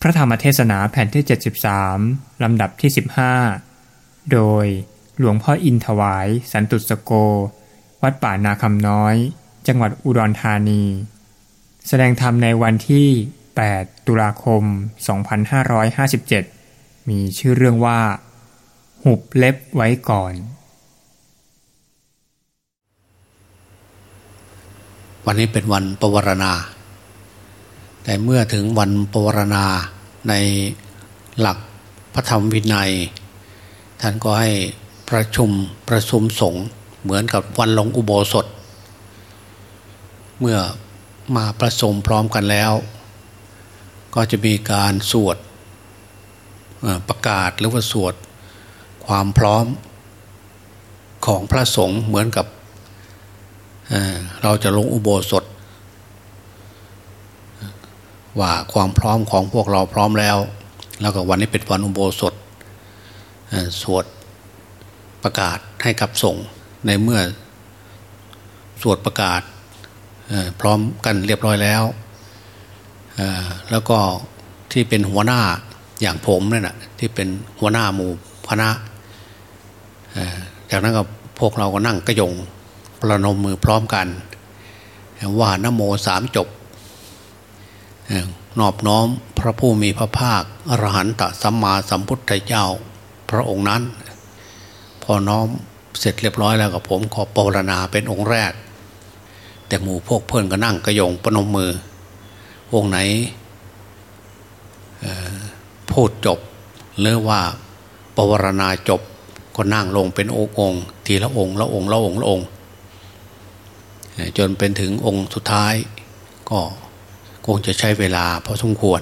พระธรรมเทศนาแผ่นที่ 73 ลำดับที่ 15 โดยหลวงพ่ออินถวาย สันตุสโก วัดป่านาคำน้อย จังหวัดอุดรธานี แสดงธรรมในวันที่ 8 ตุลาคม 2557 มีชื่อเรื่องว่า หุบเล็บไว้ก่อน วันนี้เป็นวันปวารณา แต่เมื่อถึงวันปวารณาในหลักพระธรรมวินัย ท่านก็ให้ประชุมประชุมสงฆ์เหมือนกับวันลงอุโบสถ เมื่อมาประสมพร้อมกันแล้ว ก็จะมีการสวดประกาศหรือว่าสวดความพร้อมของพระสงฆ์เหมือนกับเเราจะลงอุโบสถ ว่าความพร้อมของพวกเราพร้อมแล้ว แล้วก็วันนี้เป็นวันอุโบสถสวดประกาศให้กับส่งในเมื่อสวดประกาศพร้อมกันเรียบร้อยแล้วแล้วก็ที่เป็นหัวหน้าอย่างผมนี่นะที่เป็นหัวหน้าหมู่คณะจากนั้นก็พวกเราก็นั่งกระยงประนมมือพร้อมกัน ว่านโมสามจบ นอบน้อมพระผู้มีพระภาคอรหันตสัมมาสัมพุทธเจ้าพระองค์นั้น พอน้อมเสร็จเรียบร้อยแล้วกับผมขอปรณาเป็นองค์แรก แต่หมู่พวกเพื่อนก็นั่งกระยงประนมมือ องค์ไหนพูดจบหรือว่าปวารณาจบก็นั่งลงเป็นองค์องค์ทีละองค์ละองค์ละองค์ละองค์จนเป็นถึงองค์สุดท้ายก็ คงจะใช้เวลาพอสมควร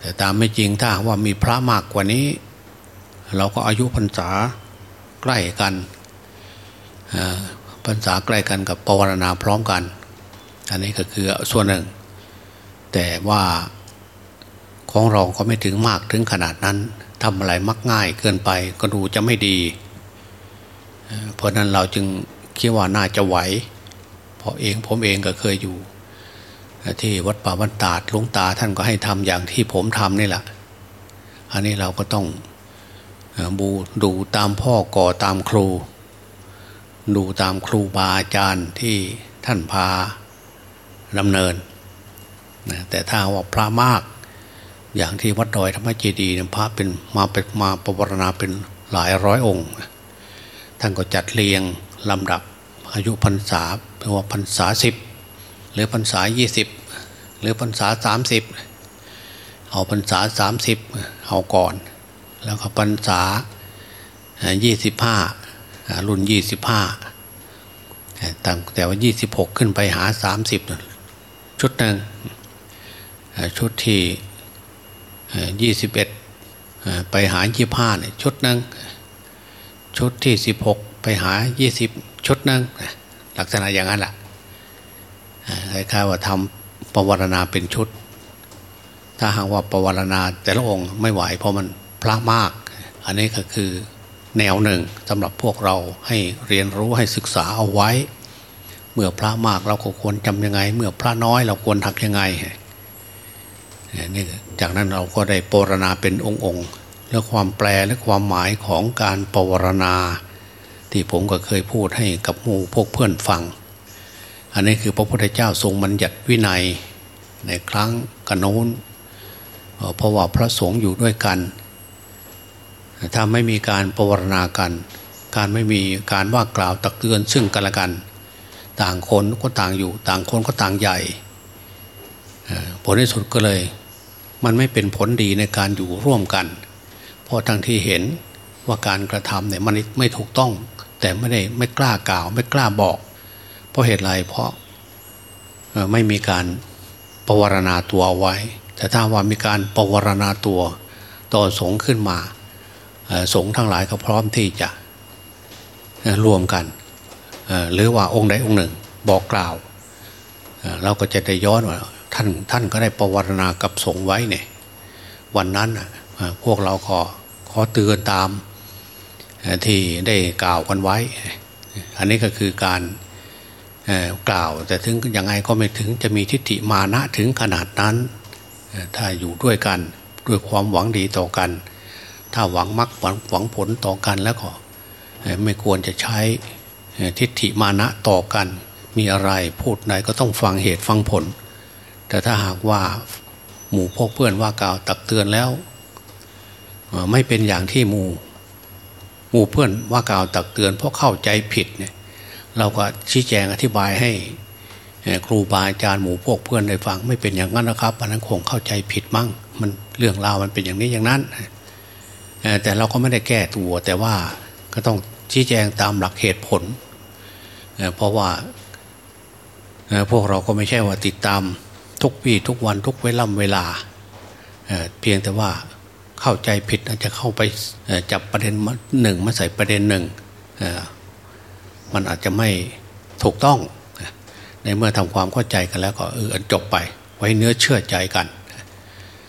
แต่ตามไม่จริงถ้าว่ามีพระมากกว่านี้ เราก็อายุพรรษาใกล้กันพรรษาใกล้กันกับปวารณาพร้อมกัน อันนี้ก็คือส่วนหนึ่ง แต่ว่าของเราก็ไม่ถึงมากถึงขนาดนั้นทำอะไรมักง่ายเกินไปก็ดูจะไม่ดี เพราะนั้นเราจึงคิดว่าน่าจะไหว เพราะเองผมเองก็เคยอยู่ ที่วัดป่าวันตาดหลุงตาท่านก็ให้ทำอย่างที่ผมทำนี่แหละอันนี้เราก็ต้องบูดูตามพ่อก่อตามครู ดูตามครูบาอาจารย์ที่ท่านพาดำเนินแต่ถ้าว่าพระมาก อย่างที่วัดดอยธรรมเจดีย์พระเป็นมาเป็นมาประวรณาเป็นหลายร้อยองค์ท่านก็จัดเรียงลำดับอายุพรรษาเรียกว่าพรรษาสิบหรือพรรษายี่สิบ หรือพรรษาสามสิบเอาพรรษาสามสิบเอาก่อน แล้วก็พรรษายี่สิบห้ารุ่นยี่สิบห้าต่างแต่ว่ายี่สิบหกขึ้นไปหาสามสิบชุดหนึ่งชุดที่ยี่สิบเอ็ดไปหายี่ห้าเนี่ยชุดหนึ่งชุดที่สิบหกไปหายี่สิบชุดหนึ่งลักษณะอย่างนั้นแหละคล้ายๆว่าทำ ประวรณาเป็นชุด ถ้าหากว่าประวรณาแต่ละองค์ไม่ไหวเพราะมันพระมาก อันนี้ก็คือแนวหนึ่งสำหรับพวกเราให้เรียนรู้ให้ศึกษาเอาไว้ เมื่อพระมากเราก็ควรจำยังไง เมื่อพระน้อยเราควรทำยังไงนี่จากนั้นเราก็ได้ปรณาเป็นองค์ๆและความแปลและความหมายของการปวารณา ที่ผมก็เคยพูดให้กับหมู่พวกเพื่อนฟัง อันนี้คือพระพุทธเจ้าทรงบัญญัติวินัยในครั้งกันโน้นเพราะว่าพระสงฆ์อยู่ด้วยกัน ถ้าไม่มีการปวารณากัน การไม่มีการว่ากล่าวตักเตือนซึ่งกันและกัน ต่างคนก็ต่างอยู่ ต่างคนก็ต่างใหญ่ผลที่สุดก็เลย มันไม่เป็นผลดีในการอยู่ร่วมกัน เพราะทั้งที่เห็นว่าการกระทำเนี่ยมันไม่ถูกต้อง แต่ไม่ได้ไม่กล้ากล่าว ไม่กล้าบอก ราะเหตุไรเพราะไม่มีการปวารณาตัวเอาไว้ แต่ถ้าว่ามีการปวารณาตัวต่อสงขึ้นมา สงทั้งหลายก็พร้อมที่จะรวมกัน หรือว่าองค์ใดองค์หนึ่งบอกกล่าว เราก็จะได้ย้อนว่าท่านท่านก็ได้ปวารณากับสงไว้เนี่ยวันนั้นพวกเราขอขอเตือนตามที่ได้กล่าวกันไว้ อันนี้ก็คือการ กล่าว แต่ถึงยังไงก็ไม่ถึงจะมีทิฏฐิมานะถึงขนาดนั้น ถ้าอยู่ด้วยกันด้วยความหวังดีต่อกัน ถ้าหวังมักหวังหวังผลต่อกันแล้วก็ไม่ควรจะใช้ทิฏฐิมานะต่อกัน มีอะไรพูดไหนก็ต้องฟังเหตุฟังผล แต่ถ้าหากว่าหมู่พวกเพื่อนว่ากล่าวตักเตือนแล้ว ไม่เป็นอย่างที่หมู่ หมู่เพื่อนว่ากล่าวตักเตือนเพราะเข้าใจผิดเนี่ย เราก็ชี้แจงอธิบายให้ครูบาอาจารย์หมู่พวกเพื่อนได้ฟังไม่เป็นอย่างนั้นนะครับอันนั้นคงเข้าใจผิดมั้งมันเรื่องราวมันเป็นอย่างนี้อย่างนั้น แต่เราก็ไม่ได้แก้ตัวแต่ว่าก็ต้องชี้แจงตามหลักเหตุผล เพราะว่าพวกเราก็ไม่ใช่ว่าติดตามทุกปีทุกวันทุกเวล่ำเวลาเพียงแต่ว่าเข้าใจผิดอาจจะเข้าไปจับประเด็นหนึ่งมาใส่ประเด็นหนึ่ง มันอาจจะไม่ถูกต้อง ในเมื่อทำความเข้าใจกันแล้วก็เออจบไปไว้เนื้อเชื่อใจกัน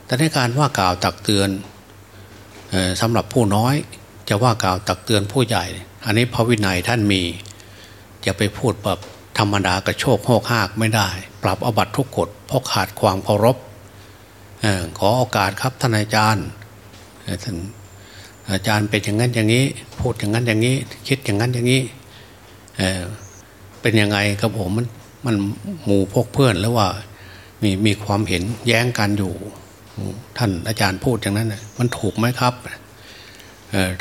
แต่ในการว่ากล่าวตักเตือนสำหรับผู้น้อย จะว่ากล่าวตักเตือนผู้ใหญ่ อันนี้พระวินัยท่านมีจะไปพูดแบบธรรมดากระโชกโหกหากไม่ได้ ปรับอบัตทุกกฎเพราะขาดความเคารพขอโอกาสครับท่านอาจารย์ท่านอาจารย์เป็นอย่างนั้นอย่างนี้ พูดอย่างนั้นอย่างนี้ คิดอย่างนั้นอย่างนี้ เป็นยังไงกับผมมันมันหมู่พกเพื่อนแล้วว่ามีมีความเห็นแย้งกันอยู่ ท่านอาจารย์พูดอย่างนั้นมันถูกไหมครับ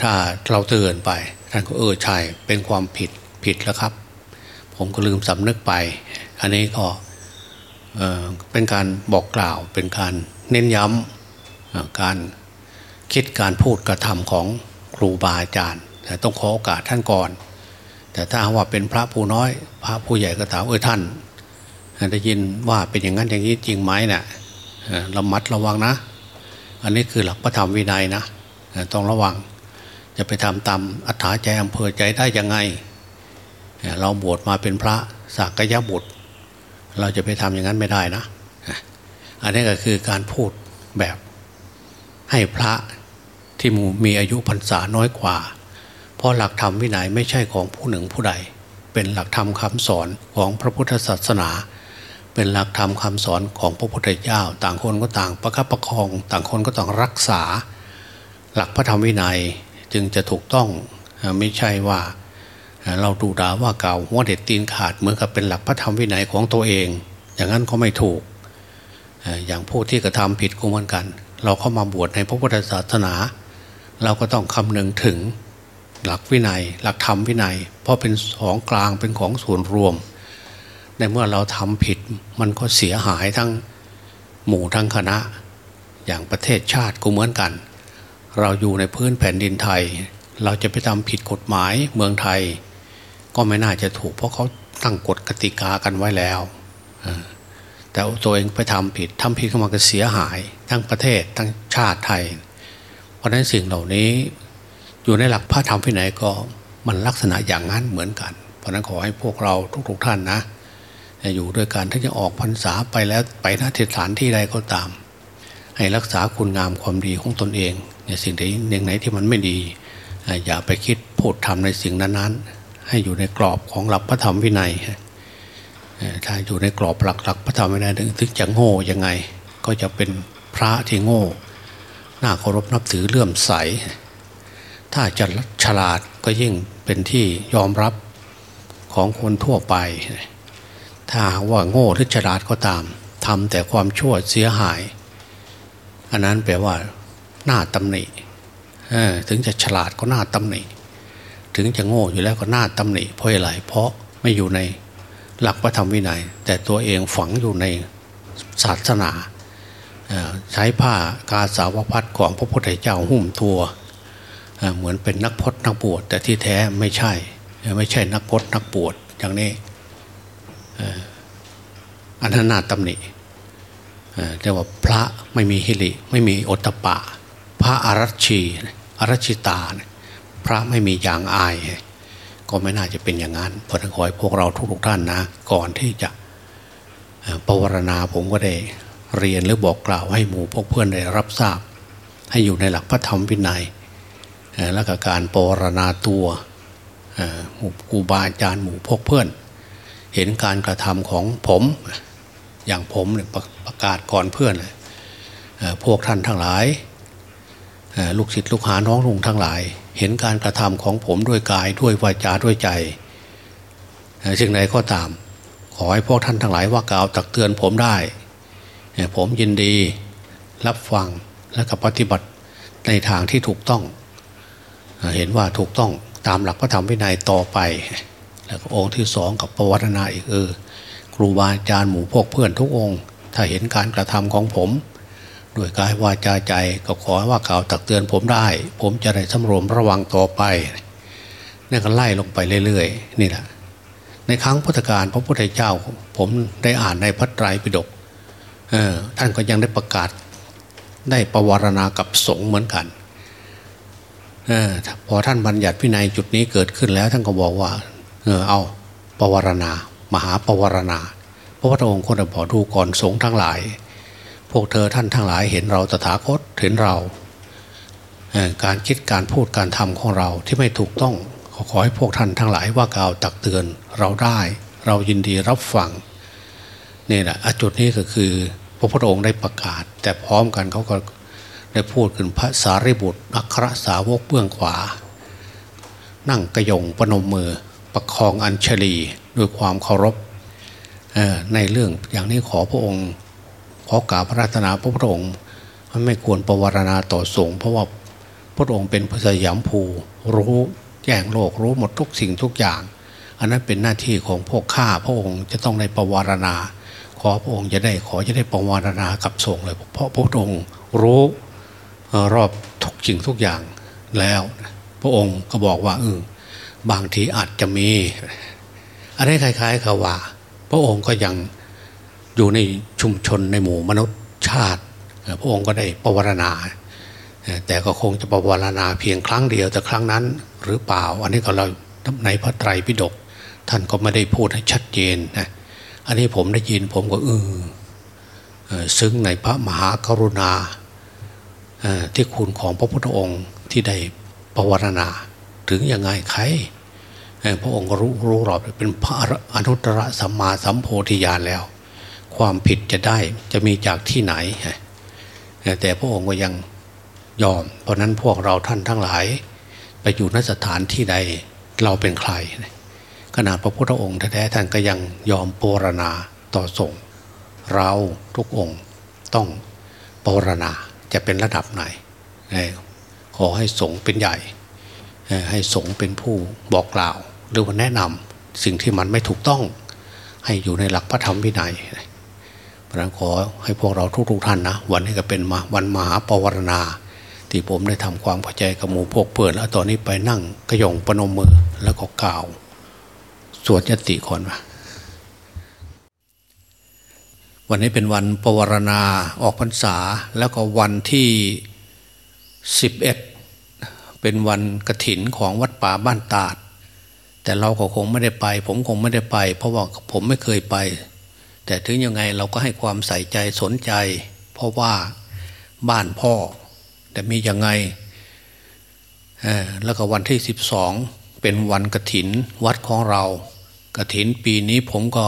ถ้าเราเตือนไป ท่านก็เออใช่เป็นความผิดผิดแล้วครับ ผมก็ลืมสำนึกไป อันนี้ก็เป็นการบอกกล่าวเป็นการเน้นย้ำการคิดการพูดกระทำของครูบาอาจารย์ ต้องขอโอกาสท่านก่อน แต่ถ้าว่าเป็นพระผู้น้อย พระผู้ใหญ่ก็ถามเออท่านได้ยินว่าเป็นอย่างนั้นอย่างนี้จริงไหมเนะี่ยระมัดระวังนะ อันนี้คือหลักพระธรรมวินัยนะต้องระวัง จะไปทำตามอัธยาใจอำเภอใจได้ยังไง เราบวชมาเป็นพระสักยะบุตร เราจะไปทำอย่างนั้นไม่ได้นะ อันนี้ก็คือการพูดแบบให้พระที่มีอายุพรรษาน้อยกว่า เพราะหลักธรรมวินัยไม่ใช่ของผู้หนึ่งผู้ใด เป็นหลักธรรมคำสอนของพระพุทธศาสนา เป็นหลักธรรมคำสอนของพระพุทธเจ้า ต่างคนก็ต่างประคับประคอง ต่างคนก็ต้องรักษา หลักพระธรรมวินัยจึงจะถูกต้องไม่ใช่ว่าเราดูด่าว่าเก่าว่าเด็ดตีนขาดเหมือนกับเป็นหลักพระธรรมวินัยของตัวเอง อย่างนั้นก็ไม่ถูก อย่างผู้ที่กระทำผิดก็เหมือนกัน เราเข้ามาบวชในพระพุทธศาสนา เราก็ต้องคำนึงถึง หลักวินัย หลักธรรมวินัย เพราะเป็นของกลางเป็นของส่วนรวม ในเมื่อเราทำผิดมันก็เสียหายทั้งหมู่ทั้งคณะ อย่างประเทศชาติก็เหมือนกัน เราอยู่ในพื้นแผ่นดินไทย เราจะไปทำผิดกฎหมายเมืองไทย ก็ไม่น่าจะถูก เพราะเขาตั้งกฎกติกากันไว้แล้วแต่ตัวเองไปทำผิดทำผิดเข้ามาก็เสียหาย ทั้งประเทศทั้งชาติไทย เพราะฉะนั้นสิ่งเหล่านี้ อยู่ในหลักพระธรรมที่ไหนก็มันลักษณะอย่างนั้นเหมือนกัน เพราะนั้นขอให้พวกเราทุกๆท่านนะอยู่ด้วยกันถ้าจะออกพรรษาไปแล้วไปนสถานที่ใดก็ตาม ให้รักษาคุณงามความดีของตนเองในสิ่งใดอย่างไหนที่มันไม่ดี อย่าไปคิดพูดทำในสิ่งนั้นๆ ให้อยู่ในกรอบของหลักพระธรรมวินัยถ้าอยู่ในกรอบหลักหลักพระธรรมวินัยถึงจะโง่ยังไง ก็จะเป็นพระที่โง่น่าเคารพนับถือเลื่อมใส ถ้าจะฉลาดก็ยิ่งเป็นที่ยอมรับของคนทั่วไป ถ้าว่าโง่หรือฉลาดก็ตามทำแต่ความชั่วเสียหาย อันนั้นแปลว่าหน้าตำหนิถึงจะฉลาดก็หน้าตำหนิ ถึงจะโง่อยู่แล้วก็หน้าตำหนิเพราะอะไรเพราะไม่อยู่ในหลักพระธรรมวินัย แต่ตัวเองฝังอยู่ในศาสนาใช้ผ้ากาสาวพัดของพระพุทธเจ้าหุ้มตัว เหมือนเป็นนักพจนักบวชแต่ที่แท้ไม่ใช่ ไม่ใช่นักพจนักบวชอย่างนี้อันนั้นน่าตำหนิเรียกว่าพระไม่มีฮิริไม่มีอตปะ พระอารัชีอารัชิตา พระไม่มีอย่างอาย ก็ไม่น่าจะเป็นอย่างนั้นเพราะทั้งขอให้พวกเราทุกๆท่านนะ ก่อนที่จะปวารณาผมก็ได้เรียนหรือบอกกล่าวให้หมู่พวกเพื่อนได้รับทราบ ให้อยู่ในหลักพระธรรมวินัย และกการปวารณาตัวหมู่ครูบาอาจารย์หมู่พกเพื่อน เห็นการกระทำของผมอย่างผมเนี่ยประกาศก่อนเพื่อนพวกท่านทั้งหลายลูกศิษย์ลูกหาน้องลุงทั้งหลาย เห็นการกระทำของผมด้วยกายด้วยวาจาด้วยใจสิ่งใดก็ตาม ขอให้พวกท่านทั้งหลายว่ากล่าวตักเตือนผมได้ ผมยินดีรับฟังและกับปฏิบัติในทางที่ถูกต้อง เห็นว่าถูกต้องตามหลักพระธรรมวินัยต่อไป แล้วก็องค์ที่สองกับประวัตินาอีกเออครูบาอาจารย์หมู่พวกเพื่อนทุกองค์ ถ้าเห็นการกระทำของผมด้วยกายวาจาใจก็ขอว่ากล่าวตักเตือนผมได้ ผมจะได้สำรวมระวังต่อไปนี่ก็ไล่ลงไปเรื่อยๆนี่แหละในครั้งพุทธกาลพระพุทธเจ้า ผมได้อ่านในพระไตรปิฎกท่านก็ยังได้ประกาศได้ประวารณากับสงฆ์เหมือนกัน พอท่านบัญญัติพินัยจุดนี้เกิดขึ้นแล้ว ท่านก็บอกว่า เออเอาปวารณา มหาปวารณาพระพุทธองค์คนบอกดูก่อนสงฆ์ทั้งหลาย พวกเธอท่านทั้งหลายเห็นเราตถาคตเห็นเราการคิดการพูดการทำของเราที่ไม่ถูกต้องขอขอให้พวกท่านทั้งหลายว่ากล่าวตักเตือนเราได้ เรายินดีรับฟังนี่แหละจุดนี้ก็คือ พระพุทธองค์ได้ประกาศ แต่พร้อมกันเขาก็ ได้พูดขึ้นพระสารีบุตรอัครสาวกเบื้องขวา นั่งกระยงปนมมือประคองอัญชลีด้วยความเคารพในเรื่องอย่างนี้ขอพระองค์ ขอกราบพระราชนาพระพุทธองค์มันไม่ควรประวารณาต่อสงฆ์เพราะว่าพระองค์เป็นพระสยามภูรู้แจ้งโลกรู้หมดทุกสิ่งทุกอย่าง อันนั้นเป็นหน้าที่ของพวกข้าพระองค์จะต้องในประวารณา ขอพระองค์จะได้ขอจะได้ประวารณากับสงฆ์เลยเพราะพระองค์รู้ รอบทุกสิ่งทุกอย่างแล้ว พระองค์ก็บอกว่าเออบางทีอาจจะมีอะไรคล้ายๆกับว่า พระองค์ก็ยังอยู่ในชุมชนในหมู่มนุษย์ชาติ พระองค์ก็ได้ประวรณา แต่ก็คงจะประวรณาเพียงครั้งเดียวแต่ครั้งนั้น หรือเปล่า อันนี้ก็เราในพระไตรปิฎกท่านก็ไม่ได้พูดให้ชัดเจนนะอันนี้ผมได้ยินผมก็เออซึ้งในพระมหากรุณา ที่คุณของพระพุทธองค์ที่ได้ประวรณาถึงยังไงใครพระองค์ก็รู้รู้รอบเป็นพระอนุตตรสัมมาสัมโพธิญาณแล้ว ความผิดจะได้จะมีจากที่ไหน แต่พระองค์ก็ยังยอม เพราะนั้นพวกเราท่านทั้งหลาย ไปอยู่นสถานที่ใดเราเป็นใคร ขนาดพระพุทธองค์แท้ๆท่านก็ยังยอมปรณาต่อส่งเราทุกองค์ต้องปรณา จะเป็นระดับไหน ขอให้สงเป็นใหญ่ ให้สงเป็นผู้บอกกล่าว หรือว่าแนะนำสิ่งที่มันไม่ถูกต้อง ให้อยู่ในหลักพระธรรมวินัยพระขอให้พวกเราทุกๆท่านนะ วันนี้ก็เป็นมาวันมหาปวารณา ที่ผมได้ทำความเข้าใจกับหมู่พวกเพื่อนแล้วตอนนี้ไปนั่งกระยองปนมมือแล้วก็กล่าว สวดยติก่อนมา วันนี้เป็นวันปวารณาออกพรรษา แล้วก็วันที่สิบเอ็ดเป็นวันกระถินของวัดป่าบ้านตาด แต่เราก็คงไม่ได้ไป ผมคงไม่ได้ไป เพราะว่าผมไม่เคยไป แต่ถึงยังไงเราก็ให้ความใส่ใจสนใจ เพราะว่าบ้านพ่อ แต่มียังไงแล้วก็วันที่สิบสองเป็นวันกระถินวัดของเรากระถินปีนี้ผมก็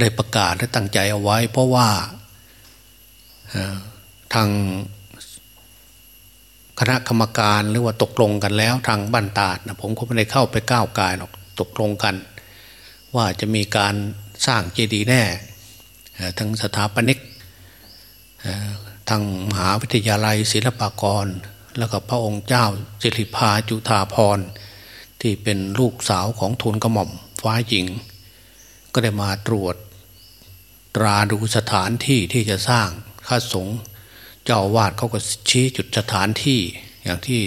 ได้ประกาศและตั้งใจเอาไว้ เพราะว่าทางคณะกรรมการหรือว่าตกลงกันแล้วทางบ้านตาดนะผมก็ไม่ได้เข้าไปก้าวกายหรอกตกลงกัน ว่าจะมีการสร้างเจดีย์แน่ทั้งสถาปนิกทางมหาวิทยาลัยศิลปากร แล้วก็พระองค์เจ้าสิริพาจุธาพรที่เป็นลูกสาวของทุนกระหม่อมฟ้าหญิง ก็ได้มาตรวจ ตราดูสถานที่ที่จะสร้างข้าสงฆ์เจ้าวาดเขาก็ชี้จุดสถานที่อย่างที่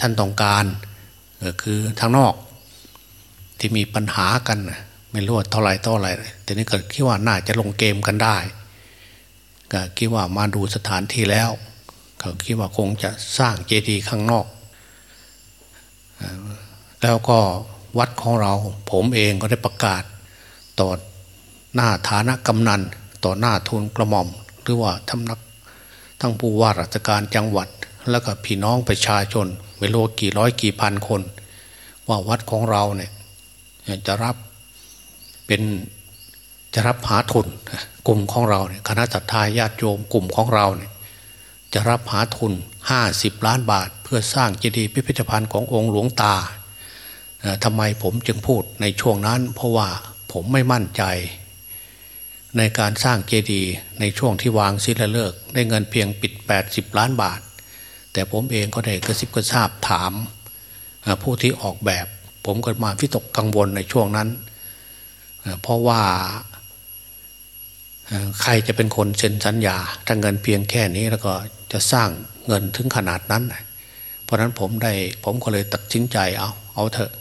ท่านต้องการคือทางนอกที่มีปัญหากัน ไม่รู้เท่าไรเท่าไรแต่นี้ก็คิดว่าน่าจะลงเกมกันได้ก็คิดว่ามาดูสถานที่แล้วเขาคิดว่าคงจะสร้างเจดีย์ข้างนอก แล้วก็วัดของเราผมเองก็ได้ประกาศต่อ หน้าฐานะกำนันต่อหน้าทุนกระหม่อม หรือว่าทำนักทั้งผู้ว่าราชการจังหวัด แล้วก็พี่น้องประชาชนไม่รู้กี่ร้อยกี่พันคน ว่าวัดของเราเนี่ยจะรับเป็นจะรับหาทุนกลุ่มของเราเนี่ยคณะสัตยาญาติโยมกลุ่มของเราเนี่ยจะรับหาทุนห้าสิบล้านบาท เพื่อสร้างเจดีย์พิพิธภัณฑ์ขององค์หลวงตาทำไมผมจึงพูดในช่วงนั้น เพราะว่าผมไม่มั่นใจ ในการสร้างเจดีย์ในช่วงที่วางศิลาฤกษ์ได้เงินเพียงปิด 80 ล้านบาท แต่ผมเองก็ได้กระซิบกระซาบถาม ผู้ที่ออกแบบ ผมก็มาพิตกกังวลในช่วงนั้น เพราะว่าใครจะเป็นคนเซ็นสัญญา ถ้าเงินเพียงแค่นี้แล้วก็จะสร้างเงินถึงขนาดนั้น เพราะนั้นผมได้ผมก็เลยตัดสินใจเอาเอาเถอะ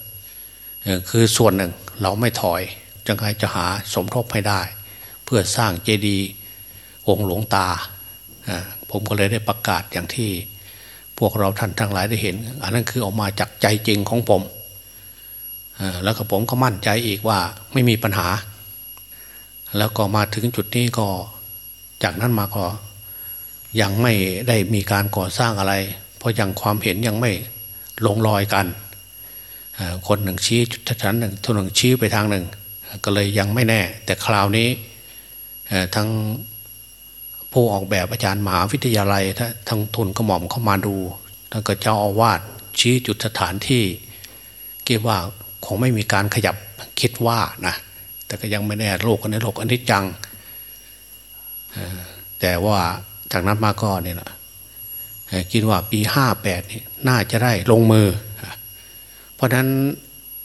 คือส่วนหนึ่งเราไม่ถอยจังไงจะหาสมทบให้ได้ เพื่อสร้างเจดีย์องค์หลวงตา ผมก็เลยได้ประกาศอย่างที่พวกเราท่านทั้งหลายได้เห็น อันนั้นคือออกมาจากใจจริงของผมแล้วก็ผมก็มั่นใจอีกว่าไม่มีปัญหา แล้วก็มาถึงจุดนี้ก็จากนั้นมาก็ยังไม่ได้มีการก่อสร้างอะไร เพราะยังความเห็นยังไม่ลงรอยกัน คนหนึ่งชี้ทันหนึ่งทุนหนึ่งชี้ไปทางหนึ่ง ก็เลยยังไม่แน่ แต่คราวนี้ ทั้งผู้ออกแบบอาจารย์มหาวิทยาลัยทั้งทุนกระหม่อมเข้ามาดูทั้งก็เจ้าอาวาสชี้จุดสถานที่คิดว่าคงไม่มีการขยับคิดว่านะแต่ก็ยังไม่แน่โลกในโลกอันนี้จังแต่ว่าจากนั้นมาก็เนี่ยนะคิดว่าปีห้าแปดนี่น่าจะได้ลงมือ เพราะนั้น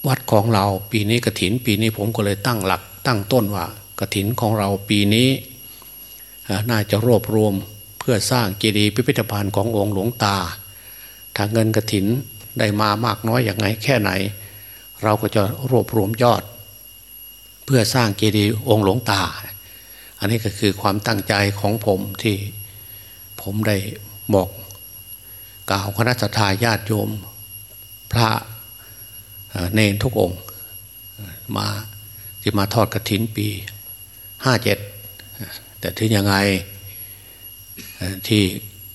วัดของเราปีนี้กระถินปีนี้ผมก็เลยตั้งหลักตั้งต้นว่า กระถินของเราปีนี้ น่าจะรวบรวมเพื่อสร้างเจดีย์พิพิธภัณฑ์ขององค์หลวงตา ถ้าเงินกระถินได้มามากน้อยอย่างไงแค่ไหน เราก็จะรวบรวมยอด เพื่อสร้างเจดีย์องค์หลวงตา อันนี้ก็คือความตั้งใจของผมที่ผมได้บอกกล่าวคณะทาญาติโยม พระเนนทุกองค์ มาที่มาทอดกระถินปี ห้าเจ็ดแต่ถึงยังไงที่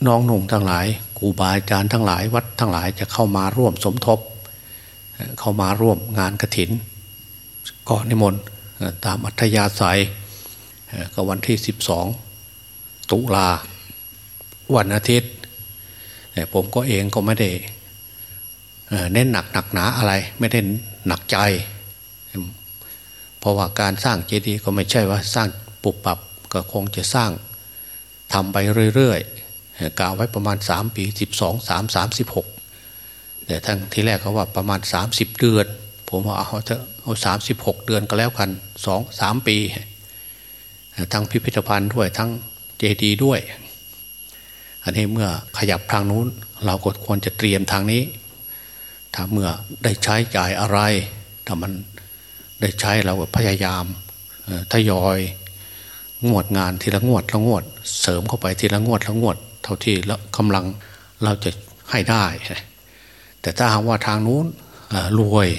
น้องหนุ่มทั้งหลายครูบาอาจารย์ทั้งหลายวัดทั้งหลายจะเข้ามาร่วมสมทบ เข้ามาร่วมงานกระถินก่อนนิมนต์ตามอัธยาศัยก็วันที่สิบสองตุลาวันอาทิตย์ ผมก็เองก็ไม่ได้เน้นหนักหนักหนาอะไร ไม่ได้หนักใจ ราะว่าการสร้างเจดีย์ก็ไม่ใช่ว่าสร้างปุบปับก็คงจะสร้างทำไปเรื่อยๆกล่าวไว้ประมาณสามปีสิบสองสามสามสิบหกแต่ทั้งที่แรกเขาว่าประมาณสามสิบเดือน ผมว่าเอาเถอะเอาสามสิบหกเดือนก็แล้วกันสองสามปี ทั้งพิพิธภัณฑ์ด้วยทั้งเจดีย์ด้วย อันนี้เมื่อขยับทางนู้น เราก็ควรจะเตรียมทางนี้ ถ้าเมื่อได้ใช้จ่ายอะไรถ้ามัน ได้ใช้เราก็พยายามทยอยงวดงานทีละงวดละงวด เสริมเข้าไปทีละงวดละงวด เท่าที่แล้วกำลังเราจะให้ได้ แต่ถ้าหากว่าทางนู้นรวย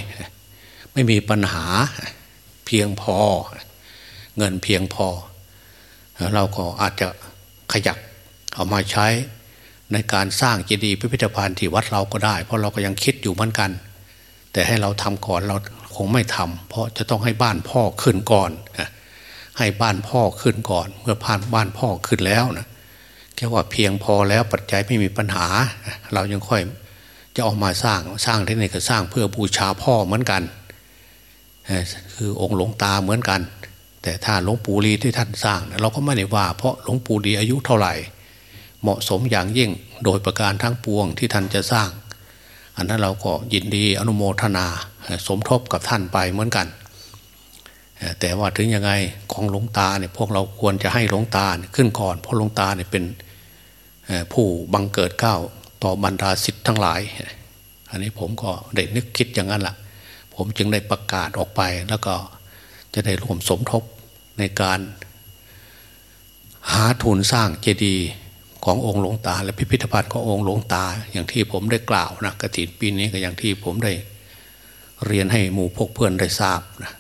ไม่มีปัญหาเพียงพอ เงินเพียงพอ เราก็อาจจะขยับเอามาใช้ในการสร้างเจดีย์พิพิธภัณฑ์ที่วัดเราก็ได้ เพราะเราก็ยังคิดอยู่เหมือนกัน แต่ให้เราทำก่อนเรา คงไม่ทำเพราะจะต้องให้บ้านพ่อขึ้นก่อนให้บ้านพ่อขึ้นก่อน เมื่อผ่านบ้านพ่อขึ้นแล้วนะแค่ว่าเพียงพอแล้วปัจจัยไม่มีปัญหา เรายังค่อยจะออกมาสร้างสร้างที่ไหนก็สร้างเพื่อบูชาพ่อเหมือนกันคือองค์หลวงตาเหมือนกัน แต่ถ้าหลวงปู่ลีที่ท่านสร้าง เราก็ไม่ได้ว่า เพราะหลวงปู่ดีอายุเท่าไหร่ เหมาะสมอย่างยิ่งโดยประการทั้งปวงที่ท่านจะสร้าง อันนั้นเราก็ยินดีอนุโมทนา สมทบกับท่านไปเหมือนกัน แต่ว่าถึงยังไงของหลวงตาเนี่ยพวกเราควรจะให้หลวงตาขึ้นก่อน เพราะหลวงตาเนี่ยเป็นผู้บังเกิดเก้าต่อบรรดาสิทธิ์ทั้งหลาย อันนี้ผมก็ได้นึกคิดอย่างนั้นละ่ะ ผมจึงได้ประกาศออกไปแล้วก็จะได้ร่วมสมทบในการหาทุนสร้างเจดีย์ขององค์หลวงตา และพิพิธภัณฑ์ขององค์หลวงตา อย่างที่ผมได้กล่าวนะกระถินปีนี้ก็อย่างที่ผมได้ เรียนให้หมู่พกเพื่อนได้ทราบนะ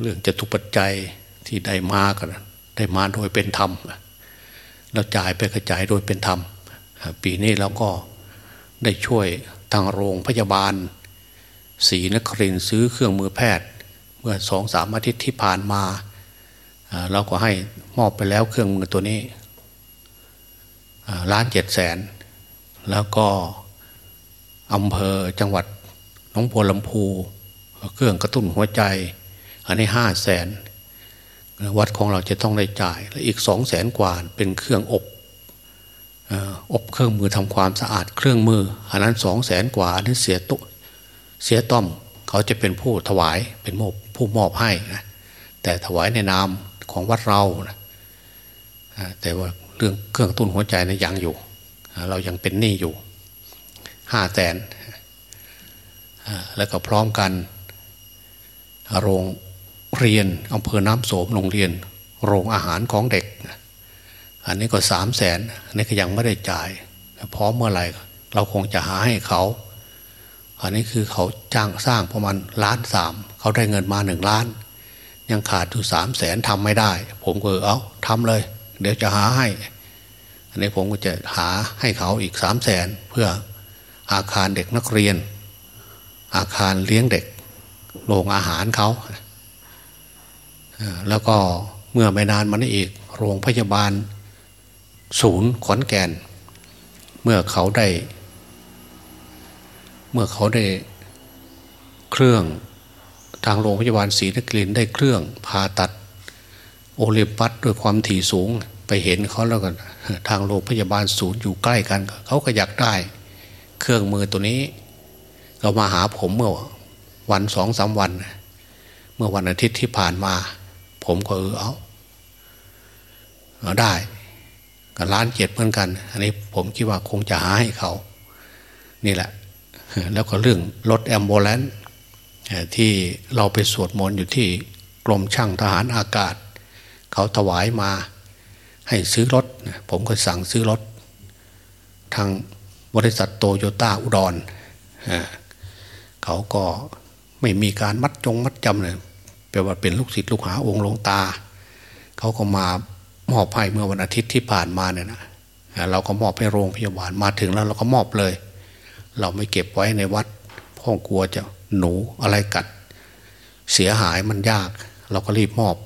เรื่องจะทุปัจจัยที่ได้มากันได้มาโดยเป็นธรรมเราจ่ายไปกระจายโดยเป็นธรรม ปีนี้เราก็ได้ช่วยทางโรงพยาบาลศรีนครินซื้อเครื่องมือแพทย์ เมื่อสองสามอาทิตย์ที่ผ่านมา เราก็ให้มอบไปแล้วเครื่องมือตัวนี้ล้านเจ็ดแสนแล้วก็ อำเภอจังหวัดน้องบัวลำพูเครื่องกระตุ้นหัวใจ อันนี้ห้าแสนวัดของเราจะต้องได้จ่าย และอีกสองแสนกว่าเป็นเครื่องอบอบเครื่องมือทำความสะอาดเครื่องมือ อันนั้นสองแสนกว่าอันนี้เสียตุเสียต้อม เขาจะเป็นผู้ถวายเป็นผู้มอบให้นะแต่ถวายในนามของวัดเรานะแต่ว่าเรื่องเครื่องตุ้นหัวใจนะยังอยู่ เรายังเป็นหนี้อยู่ ห้าแสนแล้วก็พร้อมกันโรงเรียนอำเภอน้ำโสมโรงเรียน โรงอาหารของเด็ก อันนี้ก็สามแสนอันนี้ก็ยังไม่ได้จ่ายพร้อมเมื่อไหร่เราคงจะหาให้เขา อันนี้คือเขาจ้างสร้างประมาณล้านสามเขาได้เงินมาหนึ่งล้าน ยังขาดอยู่สามแสนทำไม่ได้ ผมก็เอาทำเลย เดี๋ยวจะหาให้ อันนี้ผมก็จะหาให้เขาอีกสามแสนเพื่อ อาคารเด็กนักเรียน อาคารเลี้ยงเด็กโรงอาหารเขา แล้วก็เมื่อไม่นานมานี้อีก โรงพยาบาล ศูนย์ขอนแก่น เมื่อเขาได้ เมื่อเขาได้เครื่องทางโรงพยาบาลศรีนครินได้เครื่องผ่าตัด โอลิมปัสด้วยความถี่สูงไปเห็นเขาแล้วกันทางโรงพยาบาลศูนย์อยู่ใกล้กัน เขาก็อยากได้ เครื่องมือตัวนี้ เรามาหาผมเมื่อวันสองสาวัน เมื่อวันอาทิตย์ที่ผ่านมา ผมก็เออเอาเอาได้กับล้านเจ็ดเหมือนกัน อันนี้ผมคิดว่าคงจะหาให้เขา นี่แหละ แล้วก็เรื่องรถแอมโบเลนที่เราไปสวดมนต์อยู่ที่กรมช่างทหารอากาศ เขาถวายมาให้ซื้อรถ ผมก็สั่งซื้อรถ ทาง บริษัทโตโยต้าอุดรเขาก็ไม่มีการมัดจงมัดจำเลยแปลว่าเป็นลูกศิษย์ลูกหาองค์หลวงตา เขาก็มามอบให้เมื่อวันอาทิตย์ที่ผ่านมาเนี่ยนะเราก็มอบให้โรงพยาบาลมาถึงแล้วเราก็มอบเลย เราไม่เก็บไว้ในวัดพ่อกลัวจะหนูอะไรกัด เสียหายมันยาก เราก็รีบมอบ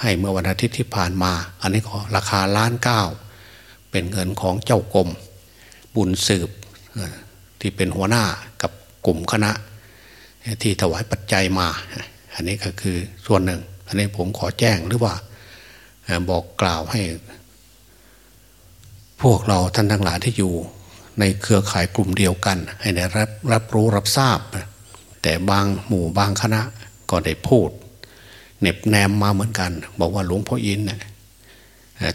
ให้เมื่อวันอาทิตย์ที่ผ่านมา อันนี้ก็ราคาล้านเก้าเป็นเงินของเจ้ากรม บุญสืบที่เป็นหัวหน้ากับกลุ่มคณะ ที่ถวายปัจจัยมา อันนี้ก็คือส่วนหนึ่ง อันนี้ผมขอแจ้งหรือว่าบอกกล่าวให้ พวกเราท่านทั้งหลายที่อยู่ ในเครือข่ายกลุ่มเดียวกัน ให้ได้รับรับรู้รับทราบ แต่บางหมู่บางคณะก็ได้พูดเน็บแนมมาเหมือนกัน บอกว่าหลวงพ่ออินเนี่ย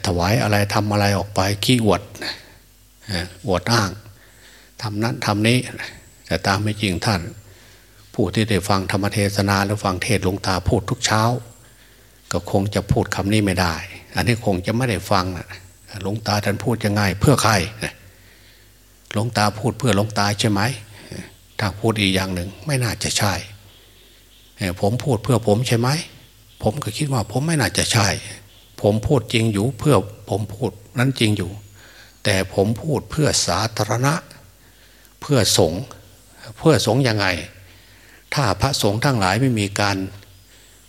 ถวายอะไรทำอะไรออกไปขี้อวด อวดอ้างทำนั้นทำนี้ แต่ตามไม่จริงท่าน ผู้ที่ได้ฟังธรรมเทศนาแล้วฟังเทศหลวงตาพูดทุกเช้า ก็คงจะพูดคำนี้ไม่ได้ อันนี้คงจะไม่ได้ฟังนะหลวงตาท่านพูดยังไงเพื่อใครหลวงตาพูดเพื่อหลวงตาใช่ไหมถ้าพูดอีกอย่างหนึ่งไม่น่าจะใช่ผมพูดเพื่อผมใช่ไหมผมก็คิดว่าผมไม่น่าจะใช่ ผมพูดจริงอยู่เพื่อผมพูดนั้นจริงอยู่ แต่ผมพูดเพื่อสาธารณะ เพื่อสงเพื่อสงยังไง ถ้าพระสงฆ์ทั้งหลายไม่มีการ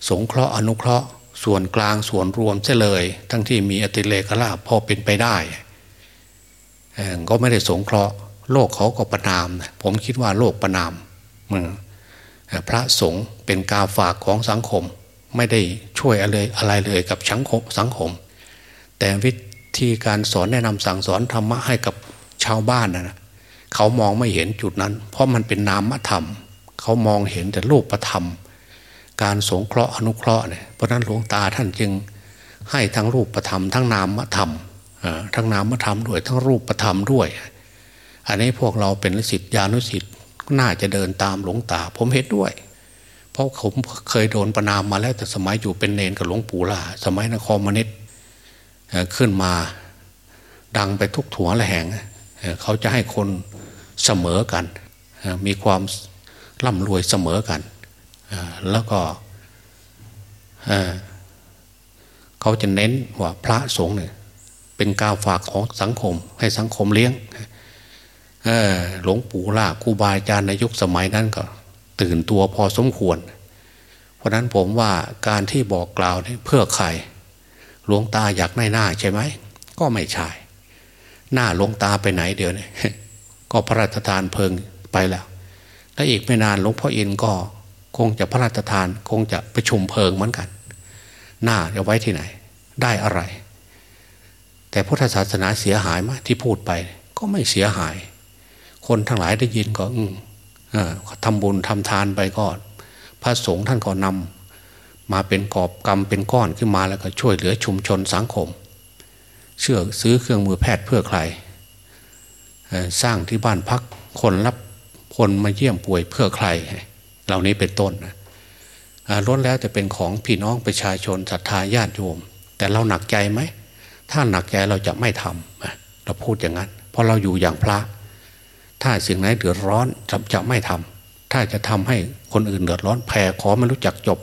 สงเคราะห์อนุเคราะห์ ส่วนกลางส่วนรวมเสเลย ทั้งที่มีอติเลกลาพอเป็นไปได้ ก็ไม่ได้สงเคราะห์ โลกเขาก็ประนาม ผมคิดว่าโลกประนามมือพระสงฆ์เป็นกาฝากของสังคม ไม่ได้ช่วยอะไรอะไรเลยกับสังคมสังคม แต่วิ ธีการสอนแนะนำสั่งสอนธรรมะให้กับชาวบ้านนะเขามองไม่เห็นจุดนั้น เพราะมันเป็นนามธรรม เขามองเห็นแต่รูปธรรม การสงเคราะห์อนุเคราะห์เนี่ยเพราะนั้นหลวงตาท่านจึงให้ทั้งรูปธรรม ทั้งนามธรรมทั้งนามธรรมด้วยทั้งรูปธรรมด้วย อันนี้พวกเราเป็นศิษยานุศิษย์น่าจะเดินตามหลวงตา ผมเห็นด้วย เพราะผมเคยโดนประนามมาแล้วแต่สมัยอยู่เป็นเนนกับหลวงปู่ล่าสมัยนครมนิต ขึ้นมาดังไปทุกถั่วละแหงเขาจะให้คนเสมอกัน มีความร่ำรวยเสมอกัน แล้วก็เขาจะเน้นว่าพระสงฆ์เนี่ยเป็นกาวฝากของสังคม ให้สังคมเลี้ยงหลวงปู่ล่าครูบาอาจารย์ในยุคสมัยนั้นก็ ตื่นตัวพอสมควร เพราะนั้นผมว่าการที่บอกกล่าวนี่เพื่อใคร หลวงตาอยากได้หน้าใช่ไหม ก็ไม่ใช่ หน้าหลวงตาไปไหนเดี๋ยวนี้ก็พระราชทานเพลิงไปแล้วถ้าอีกไม่นานหลวงพ่ออินก็คงจะพระราชทาน คงจะประชุมเพลิงเหมือนกัน หน้าจะไว้ที่ไหน ได้อะไร แต่พุทธศาสนาเสียหายไหมที่พูดไป ก็ไม่เสียหาย คนทั้งหลายได้ยินก็อืมทำบุญทำทานไปก่อน พระสงฆ์ท่านก็นำ มาเป็นกอบกรรมเป็นก้อนขึ้นมาแล้วก็ช่วยเหลือชุมชนสังคม เชื่อซื้อเครื่องมือแพทย์เพื่อใคร สร้างที่บ้านพักคนรับคนมาเยี่ยมป่วยเพื่อใคร เหล่านี้เป็นต้นล้นแล้วจะเป็นของพี่น้องประชาชนศรัทธาญาติโยม แต่เราหนักใจไหม ถ้าหนักใจเราจะไม่ทำเราพูดอย่างนั้น เพราะเราอยู่อย่างพระ ถ้าสิ่งไหนเดือดร้อนจะไม่ทำถ้าจะทำให้คนอื่นเดือดร้อนแผ่ขอไม่รู้จักจบ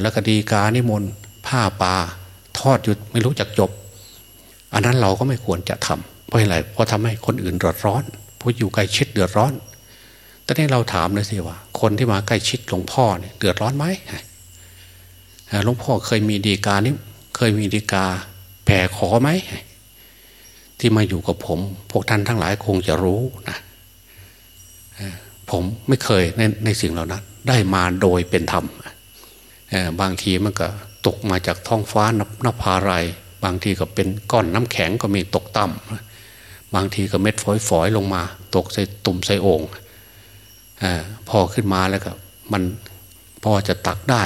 แล้วก็ดีกานิมนต์ผ้าป่าทอดหยุดไม่รู้จักจบ อันนั้นเราก็ไม่ควรจะทำเพราะอะไรเพราะทำให้คนอื่นเดือดร้อนผู้อยู่ใกล้ชิดเดือดร้อนตอนนี้เราถามเลยสิว่า คนที่มาใกล้ชิดหลวงพ่อเนี่ยเดือดร้อนไหมหลวงพ่อเคยมีดีกานี้เคยมีดีกาแผ่ขอไหมที่มาอยู่กับผม พวกท่านทั้งหลายคงจะรู้นะผมไม่เคยในในสิ่งเหล่านั้น ได้มาโดยเป็นธรรม บางทีมันก็ตกมาจากท้องฟ้านนภาไรบางทีก็เป็นก้อนน้ำแข็งก็มีตกต่ำบางทีก็เม็ดฝอยๆลงมา ตกใส่ตุ่มใส่โอ่งอพอขึ้นมาแล้วก็มันพอจะตักได้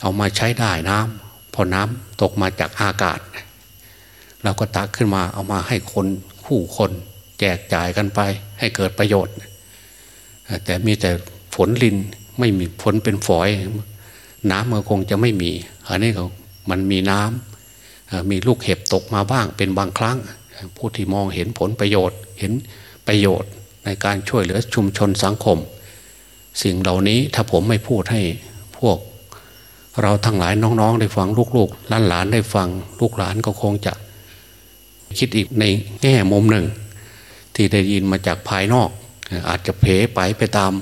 เอามาใช้ได้น้ำพอน้ำตกมาจากอากาศ เราก็ตักขึ้นมาเอามาให้คนคู่คนแจกจ่ายกันไป ให้เกิดประโยชน์ แต่มีแต่ฝนลินไม่มีฝนเป็นฝอย น้ำมันคงจะไม่มี อันนี้เขามันมีน้ำมีลูกเห็บตกมาบ้างเป็นบางครั้ง ผู้ที่มองเห็นผลประโยชน์ เห็นประโยชน์ในการช่วยเหลือชุมชนสังคม สิ่งเหล่านี้ถ้าผมไม่พูดให้พวก เราทั้งหลายน้องๆ ได้ฟังลูกๆหลานๆได้ฟังลูกหลานก็คงจะคิดอีกในแง่มุมหนึ่ง ที่ได้ยินมาจากภายนอก อาจจะเผลไปไปตาม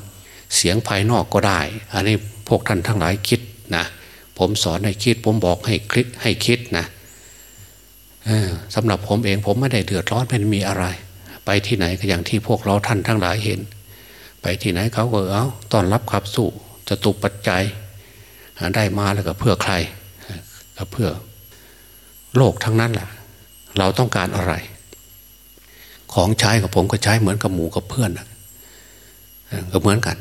เสียงภายนอกก็ได้ อันนี้ พวกท่านทั้งหลายคิดนะผมสอนให้คิด ผมบอกให้คลิกให้คิดนะสำหรับผมเองผมไม่ได้เดือดร้อนไม่มีอะไร ไปที่ไหนก็อย่างที่พวกเราท่านทั้งหลายเห็น ไปที่ไหนเขาก็เอาตอนรับขับสู่จะตุปัจจัยได้มาแล้วก็เพื่อใครก็เพื่อโลกทั้งนั้นแหละเราต้องการอะไร ของใช้กับผมก็ใช้เหมือนกับหมูกับเพื่อนก็เหมือนกัน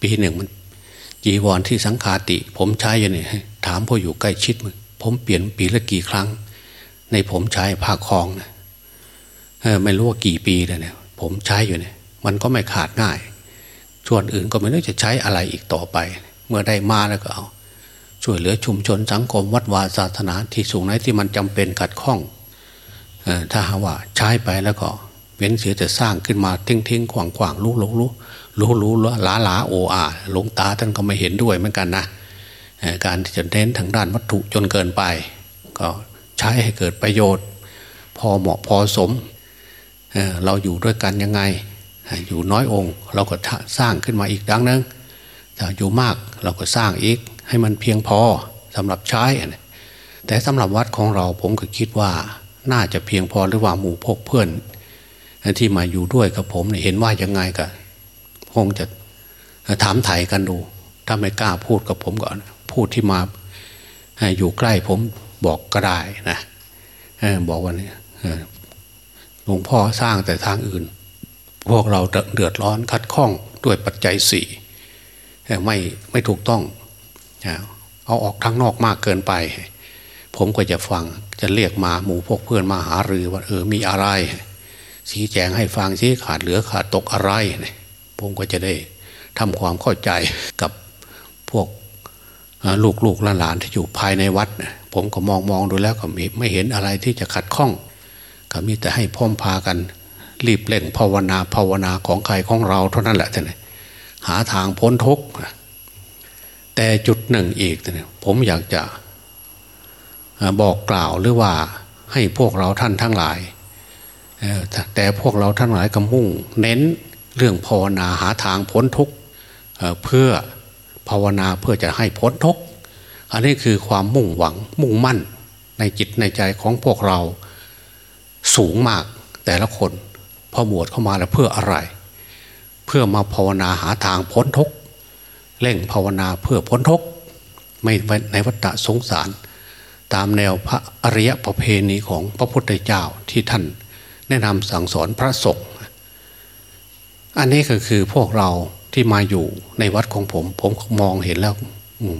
ปีหนึ่งมัน จีวรที่สังขาติ ผมใช้อยู่เนี่ยถามพออยู่ใกล้ชิดมึงผมเปลี่ยนปีละกี่ครั้ง ในผมใช้ผ้าคลองนะไม่รู้ว่ากี่ปีแล้วเนี่ย ผมใช้อยู่เนี่ย มันก็ไม่ขาดง่ายส่วนอื่นก็ไม่รู้จะใช้อะไรอีกต่อไป เมื่อได้มาแล้วก็เอาช่วยเหลือชุมชนสังคมวัดวาศาสนาที่สูงไหนที่มันจำเป็นขัดข้องถ้าหาว่าใช้ไปแล้วก็เว้นเสียแต่สร้างขึ้นมาทิ้งทิ้งขวางขวางรู้รู้ รู้รู้รู้ล้าลาโออาหลงตาท่านก็ไม่เห็นด้วยเหมือนกันนะการที่จะเน้นทางด้านวัตถุจนเกินไป ก็ใช้ให้เกิดประโยชน์ พอเหมาะพอสมเราอยู่ด้วยกันยังไง อยู่น้อยองค์ เราก็สร้างขึ้นมาอีกดังนึงถ้าอยู่มากเราก็สร้างอีก ให้มันเพียงพอสำหรับใช้แต่สำหรับวัดของเราผมก็คิดว่าน่าจะเพียงพอหรือว่าหมู่พกเพื่อนที่มาอยู่ด้วยกับผมเห็นว่ายังไงก็ คงจะถามไถ่กันดู ถ้าไม่กล้าพูดกับผมก่อน พูดที่มาอยู่ใกล้ผมบอกก็ได้นะบอกว่านี่หลวงพ่อสร้างแต่ทางอื่น พวกเราเดือดร้อนคัดข้องด้วยปัจจัยสี่ไม่ไม่ถูกต้อง เอาออกทางนอกมากเกินไป ผมก็จะฟังจะเรียกมาหมู่พวกเพื่อนมาหารือว่าเออมีอะไร ชี้แจงให้ฟังชี้ขาดเหลือขาดตกอะไรเนี่ย ผมก็จะได้ทำความเข้าใจกับพวกลูกลูกหลานที่อยู่ภายในวัด ผมก็มองมองดูแล้วก็ไม่เห็นอะไรที่จะขัดข้อง ก็มีแต่ให้พ่อมพากัน รีบเล่นภาวนาภาวนาของใครของเราเท่านั้นแหละท่านหาทางพ้นทุกข์แต่จุดหนึ่งอีกเนี่ยผมอยากจะบอกกล่าวหรือว่าให้พวกเราท่านทั้งหลายแต่พวกเราท่านหลายก็มุ่ง เน้น เรื่องภาวนาหาทางพ้นทุกข์เพื่อภาวนาเพื่อจะให้พ้นทุกข์อันนี้คือความมุ่งหวังมุ่งมั่นในจิตในใจของพวกเราสูงมากแต่ละคนพอบวชเข้ามาแล้วเพื่ออะไร เพื่อมาภาวนาหาทางพ้นทุกข์เร่งภาวนาเพื่อพ้นทุกข์ไม่ในวัฏสงสาร ตามแนวพระอริยประเพณีของพระพุทธเจ้าที่ท่านแนะนำสั่งสอนพระสงฆ์ อันนี้ก็คือพวกเราที่มาอยู่ในวัดของผม ผมมองเห็นแล้ว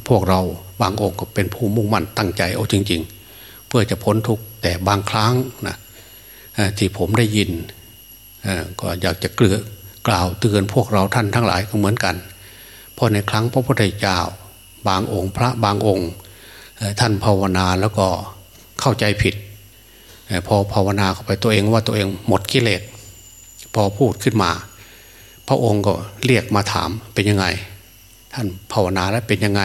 พวกเราบางองค์ก็เป็นผู้มุ่งมั่นตั้งใจเอาจริง ๆ เพื่อจะพ้นทุกข์แต่บางครั้งนะที่ผมได้ยินก็อยากจะเกลือกล่าวเตือนพวกเราท่านทั้งหลายก็เหมือนกัน เพราะในครั้งพระพุทธเจ้าบางองค์พระบางองค์ ท่านภาวนาแล้วก็เข้าใจผิด พอภาวนาเข้าไปตัวเองว่าตัวเองหมดกิเลสพอพูดขึ้นมา พระองค์ก็เรียกมาถามเป็นยังไง ท่านภาวนาแล้วเป็นยังไง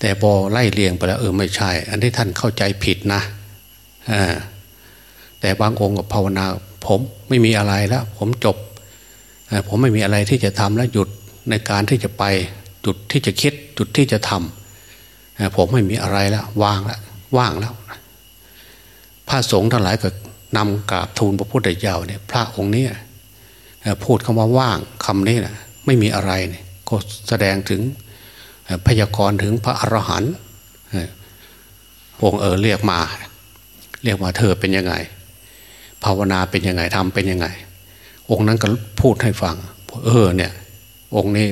แต่บอไล่เลียงไปแล้วเออไม่ใช่ อันที่ท่านเข้าใจผิดนะแต่บางองค์ก็ภาวนา ผมไม่มีอะไรแล้ว ผมจบ ผมไม่มีอะไรที่จะทำแล้วหยุดในการที่จะไปจุดที่จะคิดจุดที่จะทำผมไม่มีอะไรแล้ววางแล้วว่างแล้วพระสงฆ์ทั้งหลายก็นำกราบทูลพระพุทธเจ้าเนี่ย พระองค์เนี้ พูดคำว่าว่างคำนี้นะไม่มีอะไรเนี่ยก็แสดงถึงพยากรณ์ถึงพระอรหันต์องเออเรียกมา เรียกมาเธอเป็นยังไง ภาวนาเป็นยังไงทำเป็นยังไง องค์นั้นก็พูดให้ฟัง เออเนี่ย องค์นี้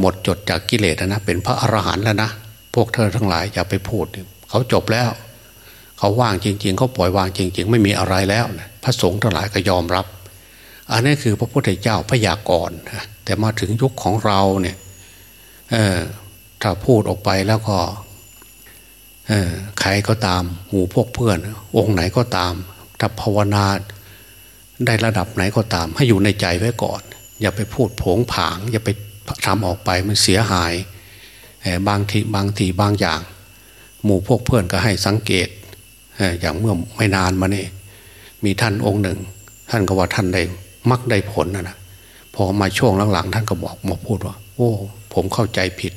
หมดจดจากกิเลสแล้วนะเป็นพระอรหันต์แล้วนะพวกเธอทั้งหลายอย่าไปพูดเขาจบแล้ว เขาว่างจริง ๆ เขาปล่อยวางจริง ๆ ไม่มีอะไรแล้ว พระสงฆ์ทั้งหลายก็ยอมรับ อันนี้คือพระพุทธเจ้าพยากรณ์แต่มาถึงยุคของเราเนี่ยถ้าพูดออกไปแล้วก็ใครก็ตามหมู่พวกเพื่อน องค์ไหนก็ตามถ้าภาวนาได้ระดับไหนก็ตาม ให้อยู่ในใจไว้ก่อน อย่าไปพูดผงผาง อย่าไปทำออกไปมันเสียหายบางทีบางทีบางอย่าง หมู่พวกเพื่อนก็ให้สังเกตอย่างเมื่อไม่นานมานี่มีท่านองค์หนึ่ง ท่านก็ว่าท่านได้ มักได้ผลนะนะพอมาช่วงหลังๆ ท่านก็บอกมาพูดว่า โอ้ ผมเข้าใจผิด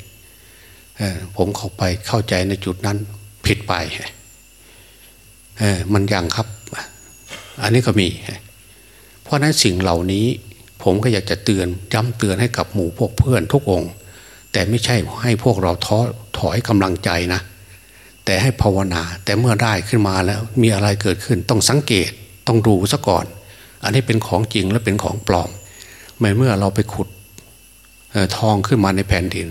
ผมเข้าไปเข้าใจในจุดนั้นผิดไปมันยังครับ อันนี้ก็มี เพราะนั้นสิ่งเหล่านี้ ผมก็อยากจะเตือนย้ำเตือนให้กับหมู่พวกเพื่อนทุกองค์ แต่ไม่ใช่ให้พวกเราท้อถอยกำลังใจนะ แต่ให้ภาวนา แต่เมื่อได้ขึ้นมาแล้ว มีอะไรเกิดขึ้น ต้องสังเกตต้องดูซะก่อน อันนี้เป็นของจริงและเป็นของปลอมไม่เมื่อเราไปขุดทองขึ้นมาในแผ่นดิน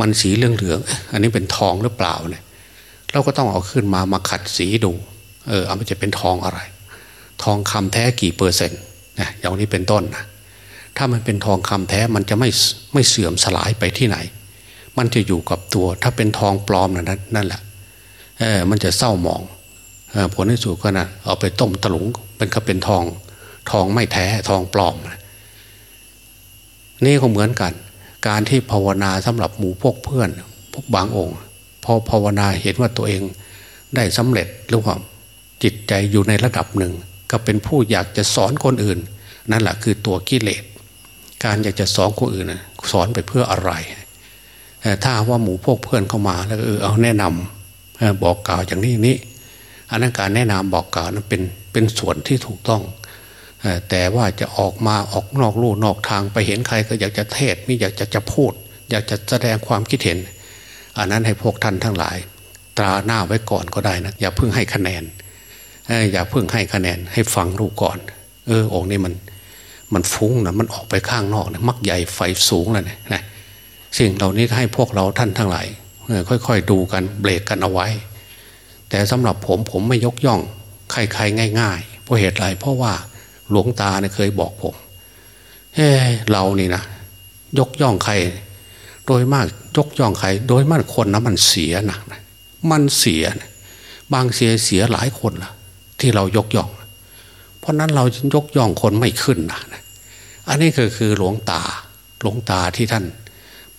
มันสีเหลืองเหลืองอันนี้เป็นทองหรือเปล่าเนี่ย เราก็ต้องเอาขึ้นมามาขัดสีดู เออมันจะเป็นทองอะไร ทองคำแท้กี่เปอร์เซ็นต์นะอย่างนี้เป็นต้นนะถ้ามันเป็นทองคำแท้มันจะไม่ไม่เสื่อมสลายไปที่ไหน มันจะอยู่กับตัว ถ้าเป็นทองปลอมนั่นนั่นแหละเออมันจะเศร้าหมองอผลที่สุดก็นะเอาไปต้มตลุงเป็นก็เป็นทอง ทองไม่แท้ทองปลอม นี่ก็เหมือนกัน การที่ภาวนาสำหรับหมู่พวกเพื่อน พวกบางองค์ พอภาวนาเห็นว่าตัวเองได้สำเร็จหรือว่าจิตใจอยู่ในระดับหนึ่ง ก็เป็นผู้อยากจะสอนคนอื่น นั่นแหละคือตัวกิเลสการอยากจะสอนคนอื่นสอนไปเพื่ออะไรถ้าว่าหมู่พวกเพื่อนเข้ามาแล้วเออเอาแนะนำบอกกล่าวอย่างนี้นี้อันนั้นการแนะนำบอกกล่าวนั้นเป็นเป็นส่วนที่ถูกต้อง แต่ว่าจะออกมาออกนอกลู่นอกทางไปเห็นใครก็อยากจะเทศไม่อยากจะจะพูด อยากจะแสดงความคิดเห็น อันนั้นให้พวกท่านทั้งหลาย ตราหน้าไว้ก่อนก็ได้นะอย่าเพิ่งให้คะแนนอย่าเพิ่งให้คะแนนให้ฟังดูก่อน เออองค์นี้มันมันฟุ้งนะมันออกไปข้างนอกนะมักใหญ่ไฟสูงแล้วเนี่ยนะสิ่งเหล่านี้ให้พวกเราท่านทั้งหลายค่อยๆดูกันเบรกกันเอาไว้ แต่สำหรับผมผมไม่ยกย่องใครๆง่าย ๆ เพราะเหตุไรเพราะว่า หลวงตาเนี่ยเคยบอกผมเฮ้เรานี่นะยกย่องใคร โดยมากยกย่องใคร โดยมากคนนะมันเสียหนักนะมันเสียนะบางเสียเสียหลายคนละที่เรายกย่อง เพราะนั้นเรายกย่องคนไม่ขึ้นนะอันนี้ก็คือหลวงตาหลวงตาที่ท่าน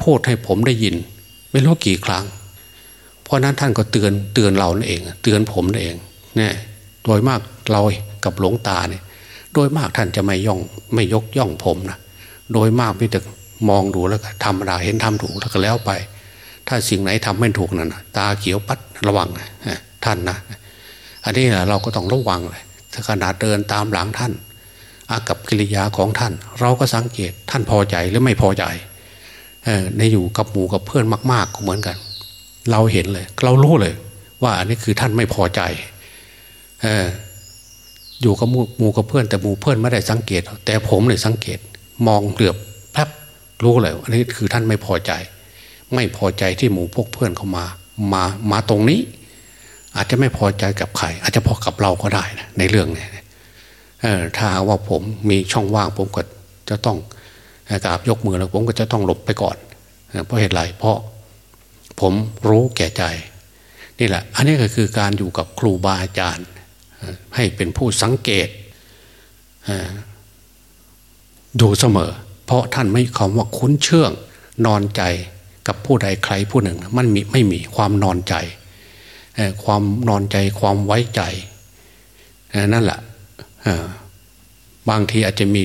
พูดให้ผมได้ยิน ไม่รู้กี่ครั้ง เพราะนั้นท่านก็เตือนเตือนเรานั่นเอง เตือนผมนั่นเองเนี่ยโดยมากเรากับหลวงตาเนี่ย โดยมากท่านจะไม่ย่องไม่ยกย่องผมนะโดยมากมิแต่มองดูแล้วก็ธรรมดาเห็นทำถูกแล้วก็แล้วไป ถ้าสิ่งไหนทำไม่ถูกนั่นตาเขียวปัดระวังท่านนะอันนี้เราก็ต้องระวังเลยถ้าขนาดเดินตามหลังท่าน อากับกิริยาของท่าน เราก็สังเกตท่านพอใจหรือไม่พอใจในอยู่กับหมู่กับเพื่อนมาก ๆ ก็เหมือนกัน เราเห็นเลย เรารู้เลย ว่าอันนี้คือท่านไม่พอใจ เออ อยู่กับหมู่กับเพื่อนแต่หมู่เพื่อนไม่ได้สังเกต แต่ผมเลยสังเกต มองเหลือบแป๊บรู้เลยอันนี้คือท่านไม่พอใจ ไม่พอใจที่หมู่พวกเพื่อนเขามา มามาตรงนี้ อาจจะไม่พอใจกับใครอาจจะพอกับเราก็ได้นะในเรื่องนี้เออถ้าว่าผมมีช่องว่างผมก็จะต้องกราบยกมือแล้วผมก็จะต้องหลบไปก่อน เพราะเหตุไรเพราะผมรู้แก่ใจ นี่แหละ อันนี้ก็คือการอยู่กับครูบาอาจารย์ ให้เป็นผู้สังเกตดูเสมอ เพราะท่านไม่คำว่าคุ้นเชื่อง นอนใจกับผู้ใดใครผู้หนึ่ง มันมีไม่มีความนอนใจ ความนอนใจความไว้ใจนั่นแหละบางทีอาจจะมี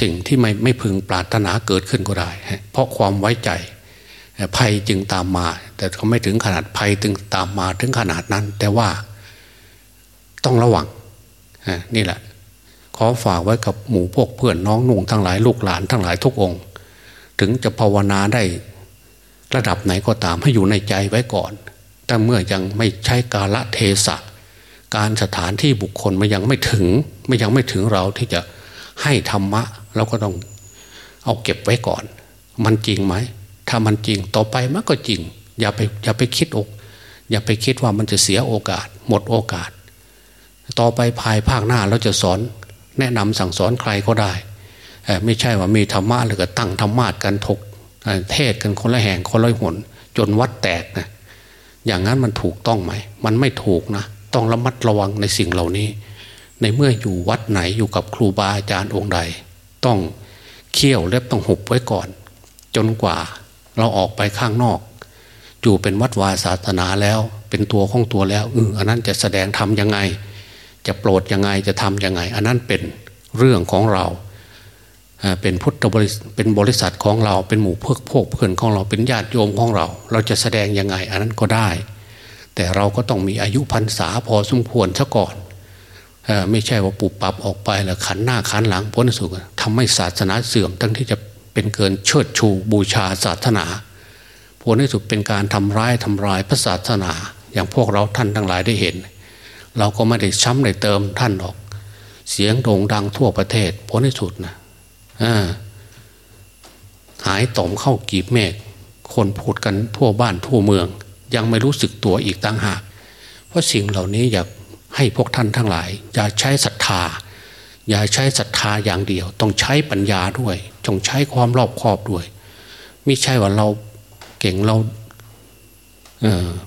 สิ่งที่ไม่ไม่พึงปรารถนาเกิดขึ้นก็ได้ เพราะความไว้ใจภัยจึงตามมา แต่ก็ไม่ถึงขนาดภัยจึงตามมาถึงขนาดนั้น แต่ว่า ต้องระวังนี่แหละ ขอฝากไว้กับหมู่พวกเพื่อนน้องนุ่งทั้งหลายลูกหลานทั้งหลายทุกองค์ ถึงจะภาวนาได้ระดับไหนก็ตามให้อยู่ในใจไว้ก่อน แต่เมื่อยังไม่ใช้กาละเทศะ การสถานที่บุคคลมันยังไม่ถึงไม่ยังไม่ถึงเราที่จะให้ธรรมะเราก็ต้องเอาเก็บไว้ก่อน มันจริงไหม ถ้ามันจริงต่อไปมันก็จริง อย่าไปอย่าไปคิดอก อย่าไปคิดว่ามันจะเสียโอกาส หมดโอกาส ต่อไปภายภาคหน้าเราจะสอนแนะนำสั่งสอนใครก็ได้ไม่ใช่ว่ามีธรรมะหรือก็ตั้งธรรมะกันถกเทศกันคนละแห่งคนละหนจนวัดแตกนะอย่างนั้นมันถูกต้องไหม มันไม่ถูกนะ ต้องระมัดระวังในสิ่งเหล่านี้ ในเมื่ออยู่วัดไหนอยู่กับครูบาอาจารย์องค์ใด ต้องเคี่ยวเล็บต้องหุบไว้ก่อน จนกว่าเราออกไปข้างนอก อยู่เป็นวัดวาศาสนาแล้ว เป็นตัวของตัวแล้วเอออันนั้นจะแสดงทำยังไง จะโปรดยังไงจะทำยังไง อันนั้นเป็นเรื่องของเราเป็นพุทธบริษัทเป็นบริษัทของเราเป็นหมู่เพื่อพวกเพื่อนของเราเป็นญาติโยมของเรา เราจะแสดงยังไง อันนั้นก็ได้ แต่เราก็ต้องมีอายุพรรษาพอสมควรซะก่อนไม่ใช่ว่าปุบปับออกไปแล้วขันหน้าขันหลังพ้นสุขทำให้ศาสนาเสื่อม ทั้งที่จะเป็นเกินเชิดชูบูชาศาสนาผลที่สุดเป็นการทำร้ายทำลายพระศาสนา อย่างพวกเราท่านทั้งหลายได้เห็น เราก็ไม่ได้ช้ำได้เติมท่านหรอก เสียงโด่งดังทั่วประเทศผลที่สุดนะหายต่อมเข้ากีบเมฆคนพูดกันทั่วบ้านทั่วเมือง ยังไม่รู้สึกตัวอีกต่างหาก เพราะสิ่งเหล่านี้อยากให้พวกท่านทั้งหลาย อย่าใช้ศรัทธา อย่าใช้ศรัทธาอย่างเดียว ต้องใช้ปัญญาด้วยจงใช้ความรอบคอบด้วยไม่ใช่ว่าเราเก่งเรา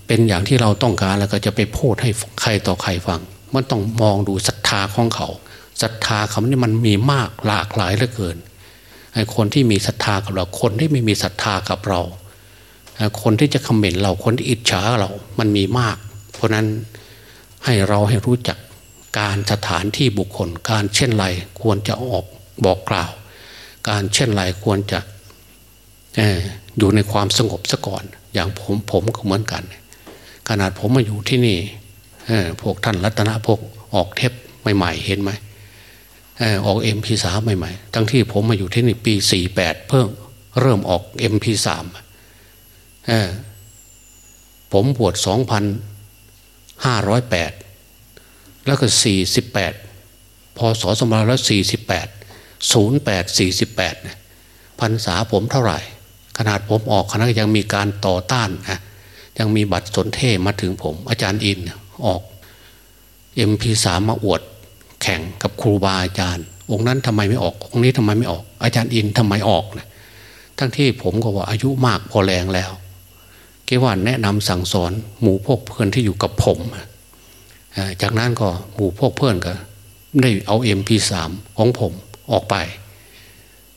เป็นอย่างที่เราต้องการแล้วก็จะไปพูดให้ใครต่อใครฟัง มันต้องมองดูศรัทธาของเขาศรัทธาคำนี้มันมีมากหลากหลายเหลือเกินไอ้คนที่มีศรัทธากับเราคนที่ไม่มีศรัทธากับเราคนที่จะคอมเมนต์เราคนที่อิจฉาเรา มันมีมาก เพราะนั้นให้เราให้รู้จักการสถานที่บุคคล การเช่นไรควรจะออกบอกกล่าว การเช่นไรควรจะอยู่ในความสงบซะก่อน อย่างผมผมก็เหมือนกัน ขนาดผมมาอยู่ที่นี่พวกท่านรัตนพกออกเทปใหม่ๆเห็นไหมออกเอ็มพีสามใหม่ๆ ทั้งที่ผมมาอยู่ที่นี่ปีสี่แปดเพิ่งเริ่มออกเอ็มพีสามผมบวชสองพันห้าร้อยแปดแล้วก็สี่สิบแปดพศสมัยแล้วสี่สิบแปดศูนย์แปดสี่สิบแปดพรรษาผมเท่าไหร่ ขนาดผมออกคณะยังมีการต่อต้านนะยังมีบัตรสนเท่ห์มาถึงผม อาจารย์อินออกเอ็มพีสามมาอวด แข่งกับครูบาอาจารย์ องค์นั้นทำไมไม่ออก องค์นี้ทำไมไม่ออก อาจารย์อินทำไมออกนะทั้งที่ผมก็ว่าอายุมากพอแรงแล้วเกว่าแนะนำสั่งสอนหมู่พวกเพื่อนที่อยู่กับผมจากนั้นก็หมู่พวกเพื่อนก็ได้เอาเอ็มพีสามของผมออกไป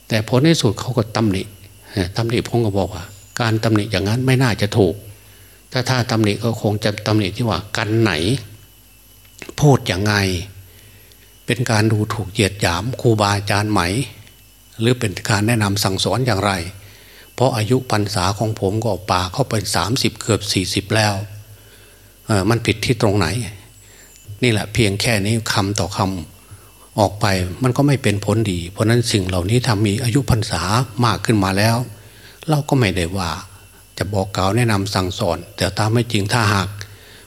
แต่ผลในสุดเขาก็ตำหนิ ตำหนิผมก็บอกว่า การตำหนิอย่างนั้นไม่น่าจะถูก ถ้าถ้าตำหนิก็คงจะตำหนิที่ว่ากันไหน พูดอย่างไง เป็นการดูถูกเหยียดหยามครูบาอาจารย์ไหม หรือเป็นการแนะนำสั่งสอนอย่างไร เพราะอายุพรรษาของผมก็ป่าเข้าไปสามสิบเกือบสี่สิบแล้วมันผิดที่ตรงไหน นี่แหละเพียงแค่นี้คำต่อคำ ออกไปมันก็ไม่เป็นผลดี เพราะนั้นสิ่งเหล่านี้ทำมีอายุพรรษามากขึ้นมาแล้ว เราก็ไม่ได้ว่า จะบอกกล่าวแนะนำสั่งสอน แต่ตามไม่จริงถ้าหาก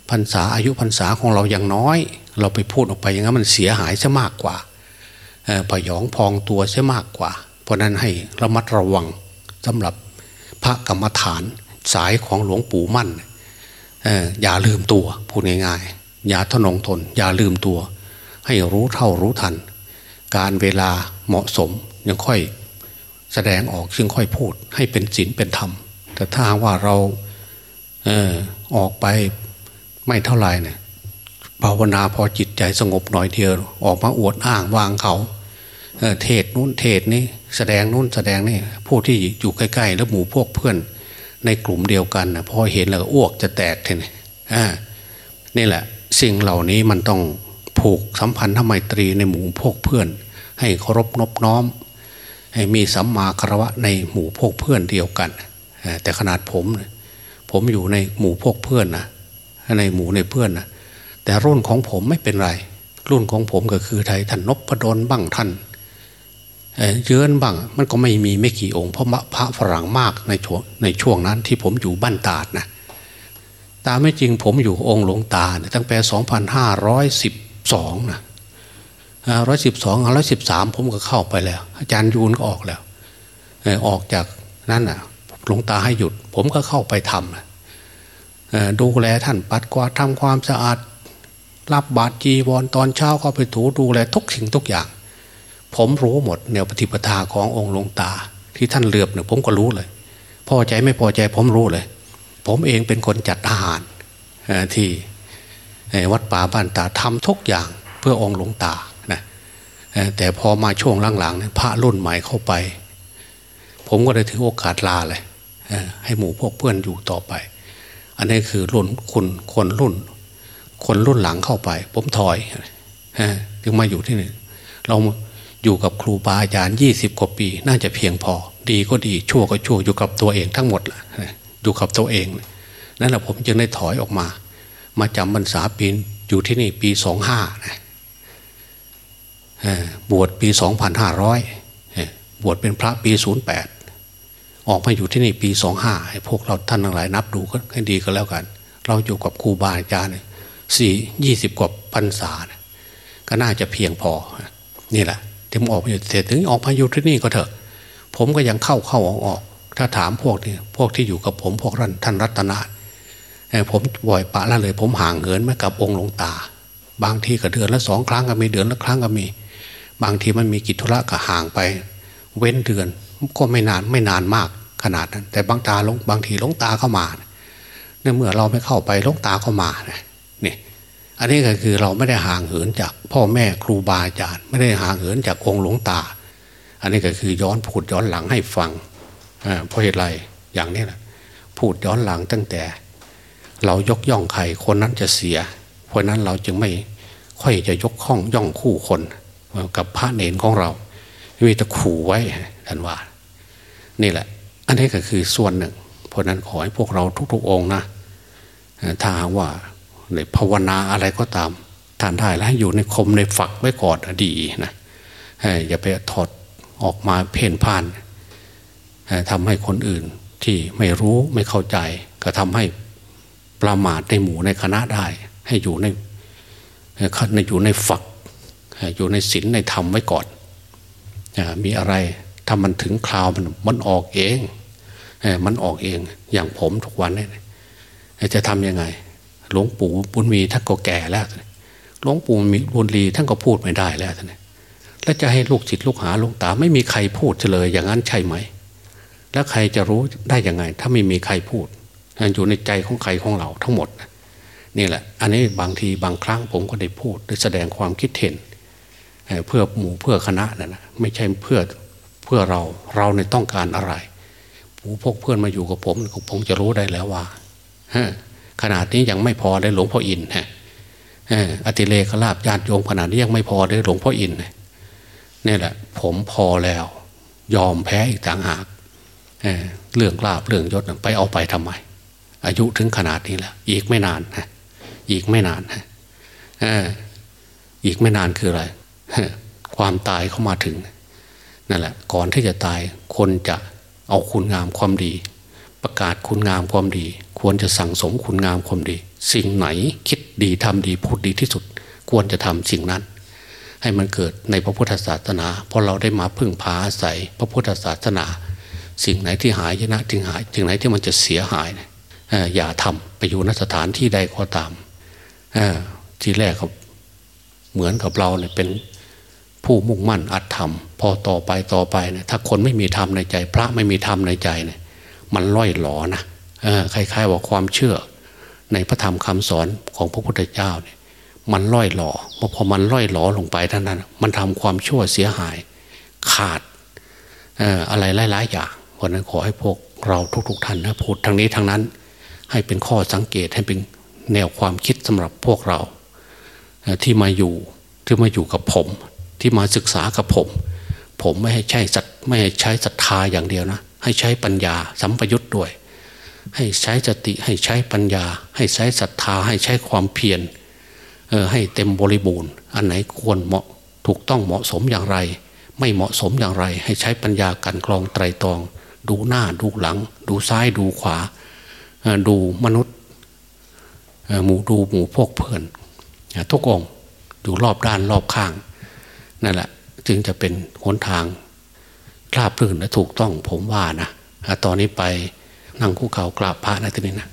พรรษาอายุพรรษาของเรายังน้อย เราไปพูดออกไปอย่างนั้นมันเสียหายซะมากกว่าพยองพองตัวซะมากกว่า เพราะนั้นให้ระมัดระวังสำหรับพระกรรมฐานสายของหลวงปู่มั่นอย่าลืมตัวพูดง่ายๆ อย่าทนงทน อย่าลืมตัว ให้รู้เท่ารู้ทัน การเวลาเหมาะสมยังค่อยแสดงออกซึ่งค่อยพูด ให้เป็นศีลเป็นธรรม แต่ถ้าว่าเราเออออกไปไม่เท่าไหร่เนี่ยภาวนาพอจิตใจสงบหน่อยเดียว ออกมาอวดอ้างวางเขาเเทศนู้นเทศนี้แสดงนู้นแสดงนี่ผู้ที่อยู่ใกล้ ๆ แล้วหมู่พวกเพื่อน ในกลุ่มเดียวกันนะพอเห็นแล้วอ้วกจะแตกทีนี่นี่แหละ สิ่งเหล่านี้มันต้องูกสัมพันธไมตรีในหมู่พวกเพื่อน ให้เคารพนบน้อม ให้มีสัมมาคารวะในหมู่พวกเพื่อนเดียวกัน แต่ขนาดผม ผมอยู่ในหมู่พวกเพื่อนนะในหมู่ในเพื่อนนะแต่รุ่นของผมไม่เป็นไร รุ่นของผมก็คือไทยท่านนพดลบ้างท่านเยือนบ้างมันก็ไม่มีไม่กี่องค์เพราะพระฝรั่งมากในช่วงในช่วงนั้นที่ผมอยู่บ้านตาดนะตามไม่จริงผมอยู่องค์หลวงตาตั้งแต่ 2,510 สองนะร้อยสิบสองร้อยสิบสามผมก็เข้าไปแล้ว อาจารย์ยูนก็ออกแล้วออกจากนั่นน่ะหลวงตาให้หยุด ผมก็เข้าไปทำดูแลท่านปัดกวาดทำความสะอาด รับบาตรจีวรตอนเช้าเข้าไปถูดูแลทุกสิ่งทุกอย่าง ผมรู้หมดแนวปฏิปทาขององค์หลวงตา ที่ท่านเลือบเนี่ยผมก็รู้เลย พอใจไม่พอใจผมรู้เลย ผมเองเป็นคนจัดอาหารที่ วัดป่าบ้านตาทำทุกอย่างเพื่อองค์หลวงตานะแต่พอมาช่วงหลังๆพระรุ่นใหม่เข้าไป ผมก็ได้ถือโอกาสลาเลยให้หมู่พวกเพื่อนอยู่ต่อไป อันนี้คือรุ่นคนคนรุ่น คนรุ่นหลังเข้าไป ผมถอยถึงมาอยู่ที่นี่เราอยู่กับครูบาอาจารย์ยี่สิบกว่าปี น่าจะเพียงพอ ดีก็ดีชั่วก็ชั่วอยู่กับตัวเองทั้งหมดแหละอยู่กับตัวเองนั่นแหละผมจึงได้ถอยออกมา มาจำพรรษาปีอยู่ที่นี่ปีสองห้าบวชปีสองพันห้าร้อยบวชเป็นพระปีศูนย์แปดออกมาอยู่ที่นี่ปีสองห้าให้พวกเราท่านทั้งหลายนับดูก็ให้ดีก็แล้วกัน เราอยู่กับครูบาอาจารย์สี่ยี่สิบกว่าพรรษาก็น่าจะเพียงพอ นี่แหละถึงออกมาอยู่เสร็จถึงออกมาอยู่ที่นี่ก็เถอะ ผมก็ยังเข้าเข้าออกออกถ้าถามพวกนี่พวกที่อยู่กับผมพวกรันท่านรัตนา ผมบ่อยปะละเลย ผมห่างเหินมากับองค์หลวงตา บางทีก็เดือนละสองครั้งก็มีเดือนละครั้งก็มี บางทีมันมีกิจธุระก็ห่างไป เว้นเดือนก็ไม่นานไม่นานมากขนาดนั้น แต่บางตาลงบางทีลงตาเข้ามาเนี่ยเมื่อเราไม่เข้าไปลงตาเข้ามาเนี่ยอันนี้ก็คือเราไม่ได้ห่างเหินจากพ่อแม่ครูบาอาจารย์ ไม่ได้ห่างเหินจากองค์หลวงตา อันนี้ก็คือย้อนพูดย้อนหลังให้ฟังเพราะเหตุไรอย่างนี้แหละพูดย้อนหลังตั้งแต่ เรายกย่องใครคนนั้นจะเสีย เพราะนั้นเราจึงไม่ค่อยจะยกข้องย่องคู่คนกับพระเนรของเรามีแต่ขู่ไว้ท่านว่า นี่แหละ อันนี้ก็คือส่วนหนึ่ง เพราะนั้นขอให้พวกเราทุกๆองค์นะถ้าว่าในภาวนาอะไรก็ตามท่านได้แล้วอยู่ในคมในฝักไว้ก่อนดีนะอย่าไปถอดออกมาเพ่นพ่านทำให้คนอื่นที่ไม่รู้ไม่เข้าใจ ก็ทำให้ ประมาทในหมู่ในคณะได้ ให้อยู่ในในอยู่ในฝัก อยู่ในศีลในธรรมไว้ก่อน มีอะไรถ้ามันถึงคราวมันมันออกเอง มันออกเองอย่างผมทุกวันนี่จะทำยังไง หลวงปู่บุญมีท่านก็แก่แล้วหลวงปู่มีบุญรีท่านก็พูดไม่ได้แล้วท่านแล้วจะให้ลูกศิษย์ลูกหาลูกตาไม่มีใครพูดเลยอย่างนั้นใช่ไหม แล้วใครจะรู้ได้ยังไง ถ้าไม่มีใครพูด อยู่ในใจของใครของเราทั้งหมดนี่แหละ อันนี้บางทีบางครั้งผมก็ได้พูดได้แสดงความคิดเห็นเพื่อหมู่เพื่อคณะนะนะไม่ใช่เพื่อเพื่อเราเราในต้องการอะไรผู้พกเพื่อนมาอยู่กับผมผมจะรู้ได้แล้วว่าขนาดนี้ยังไม่พอได้หลวงพ่ออินฮะอติเลกลาบญาติโยมขนาดนี้ยังไม่พอได้หลวงพ่ออินนี่แหละ ผมพอแล้ว ยอมแพ้อีกต่างหากเเรื่องลาบเรื่องยศไปเอาไปทำไม อายุถึงขนาดนี้แล้ว อีกไม่นานฮะอีกไม่นานฮะอีกไม่นานคืออะไรความตายเข้ามาถึงนั่นแหละ ก่อนที่จะตายคนจะเอาคุณงามความดี ประกาศคุณงามความดี ควรจะสั่งสมคุณงามความดี สิ่งไหนคิดดีทำดีพูดดีที่สุด ควรจะทำสิ่งนั้น ให้มันเกิดในพระพุทธศาสนาเพราะเราได้มาพึ่งพาอาศัยพระพุทธศาสนา สิ่งไหนที่หายยนะจึงหายสิ่งไหนที่มันจะเสียหาย อย่าทำไปอยู่นสถานที่ใดก็ตามที่แรกเขาเหมือนกับเราเนี่ยเป็นผู้มุ่งมั่นอัดทำพอต่อไปต่อไปเนี่ยถ้าคนไม่มีธรรมในใจ พระไม่มีธรรมในใจเนี่ยมันล่อยหลอนะคล้ายๆว่าความเชื่อ ในพระธรรมคำสอนของพระพุทธเจ้าเนี่ยมันล่อยหลอพอมันล่อยหลอลงไปท่านนั้น มันทำความชั่วเสียหาย ขาดอะไรหลายๆอย่างวันนั้นขอให้พวกเราทุกๆท่านนะพูดทางนี้ทางนั้น ให้เป็นข้อสังเกตให้เป็นแนวความคิดสำหรับพวกเรา ที่มาอยู่ที่มาอยู่กับผม ที่มาศึกษากับผม ผมไม่ให้ใช้สัตไม่ให้ใช้ศรัทธาอย่างเดียวนะ ให้ใช้ปัญญาสัมปยุตด้วย ให้ใช้สติให้ใช้ปัญญา ให้ใช้ศรัทธาให้ใช้ความเพียรเออให้เต็มบริบูรณ์ อันไหนควรเหมาะถูกต้องเหมาะสมอย่างไร ไม่เหมาะสมอย่างไร ให้ใช้ปัญญากันกรองไตรตรอง ดูหน้าดูหลัง ดูซ้ายดูขวา ดูมนุษย์หมู่ดูหมู่พวกเพื่อนทุกองอยู่รอบด้านรอบข้างนั่นแหละจึงจะเป็นหนทางราบรื่นและถูกต้องผมว่านะตอนนี้ไปนั่งคู่เขากราบพระนะทีนี้นะ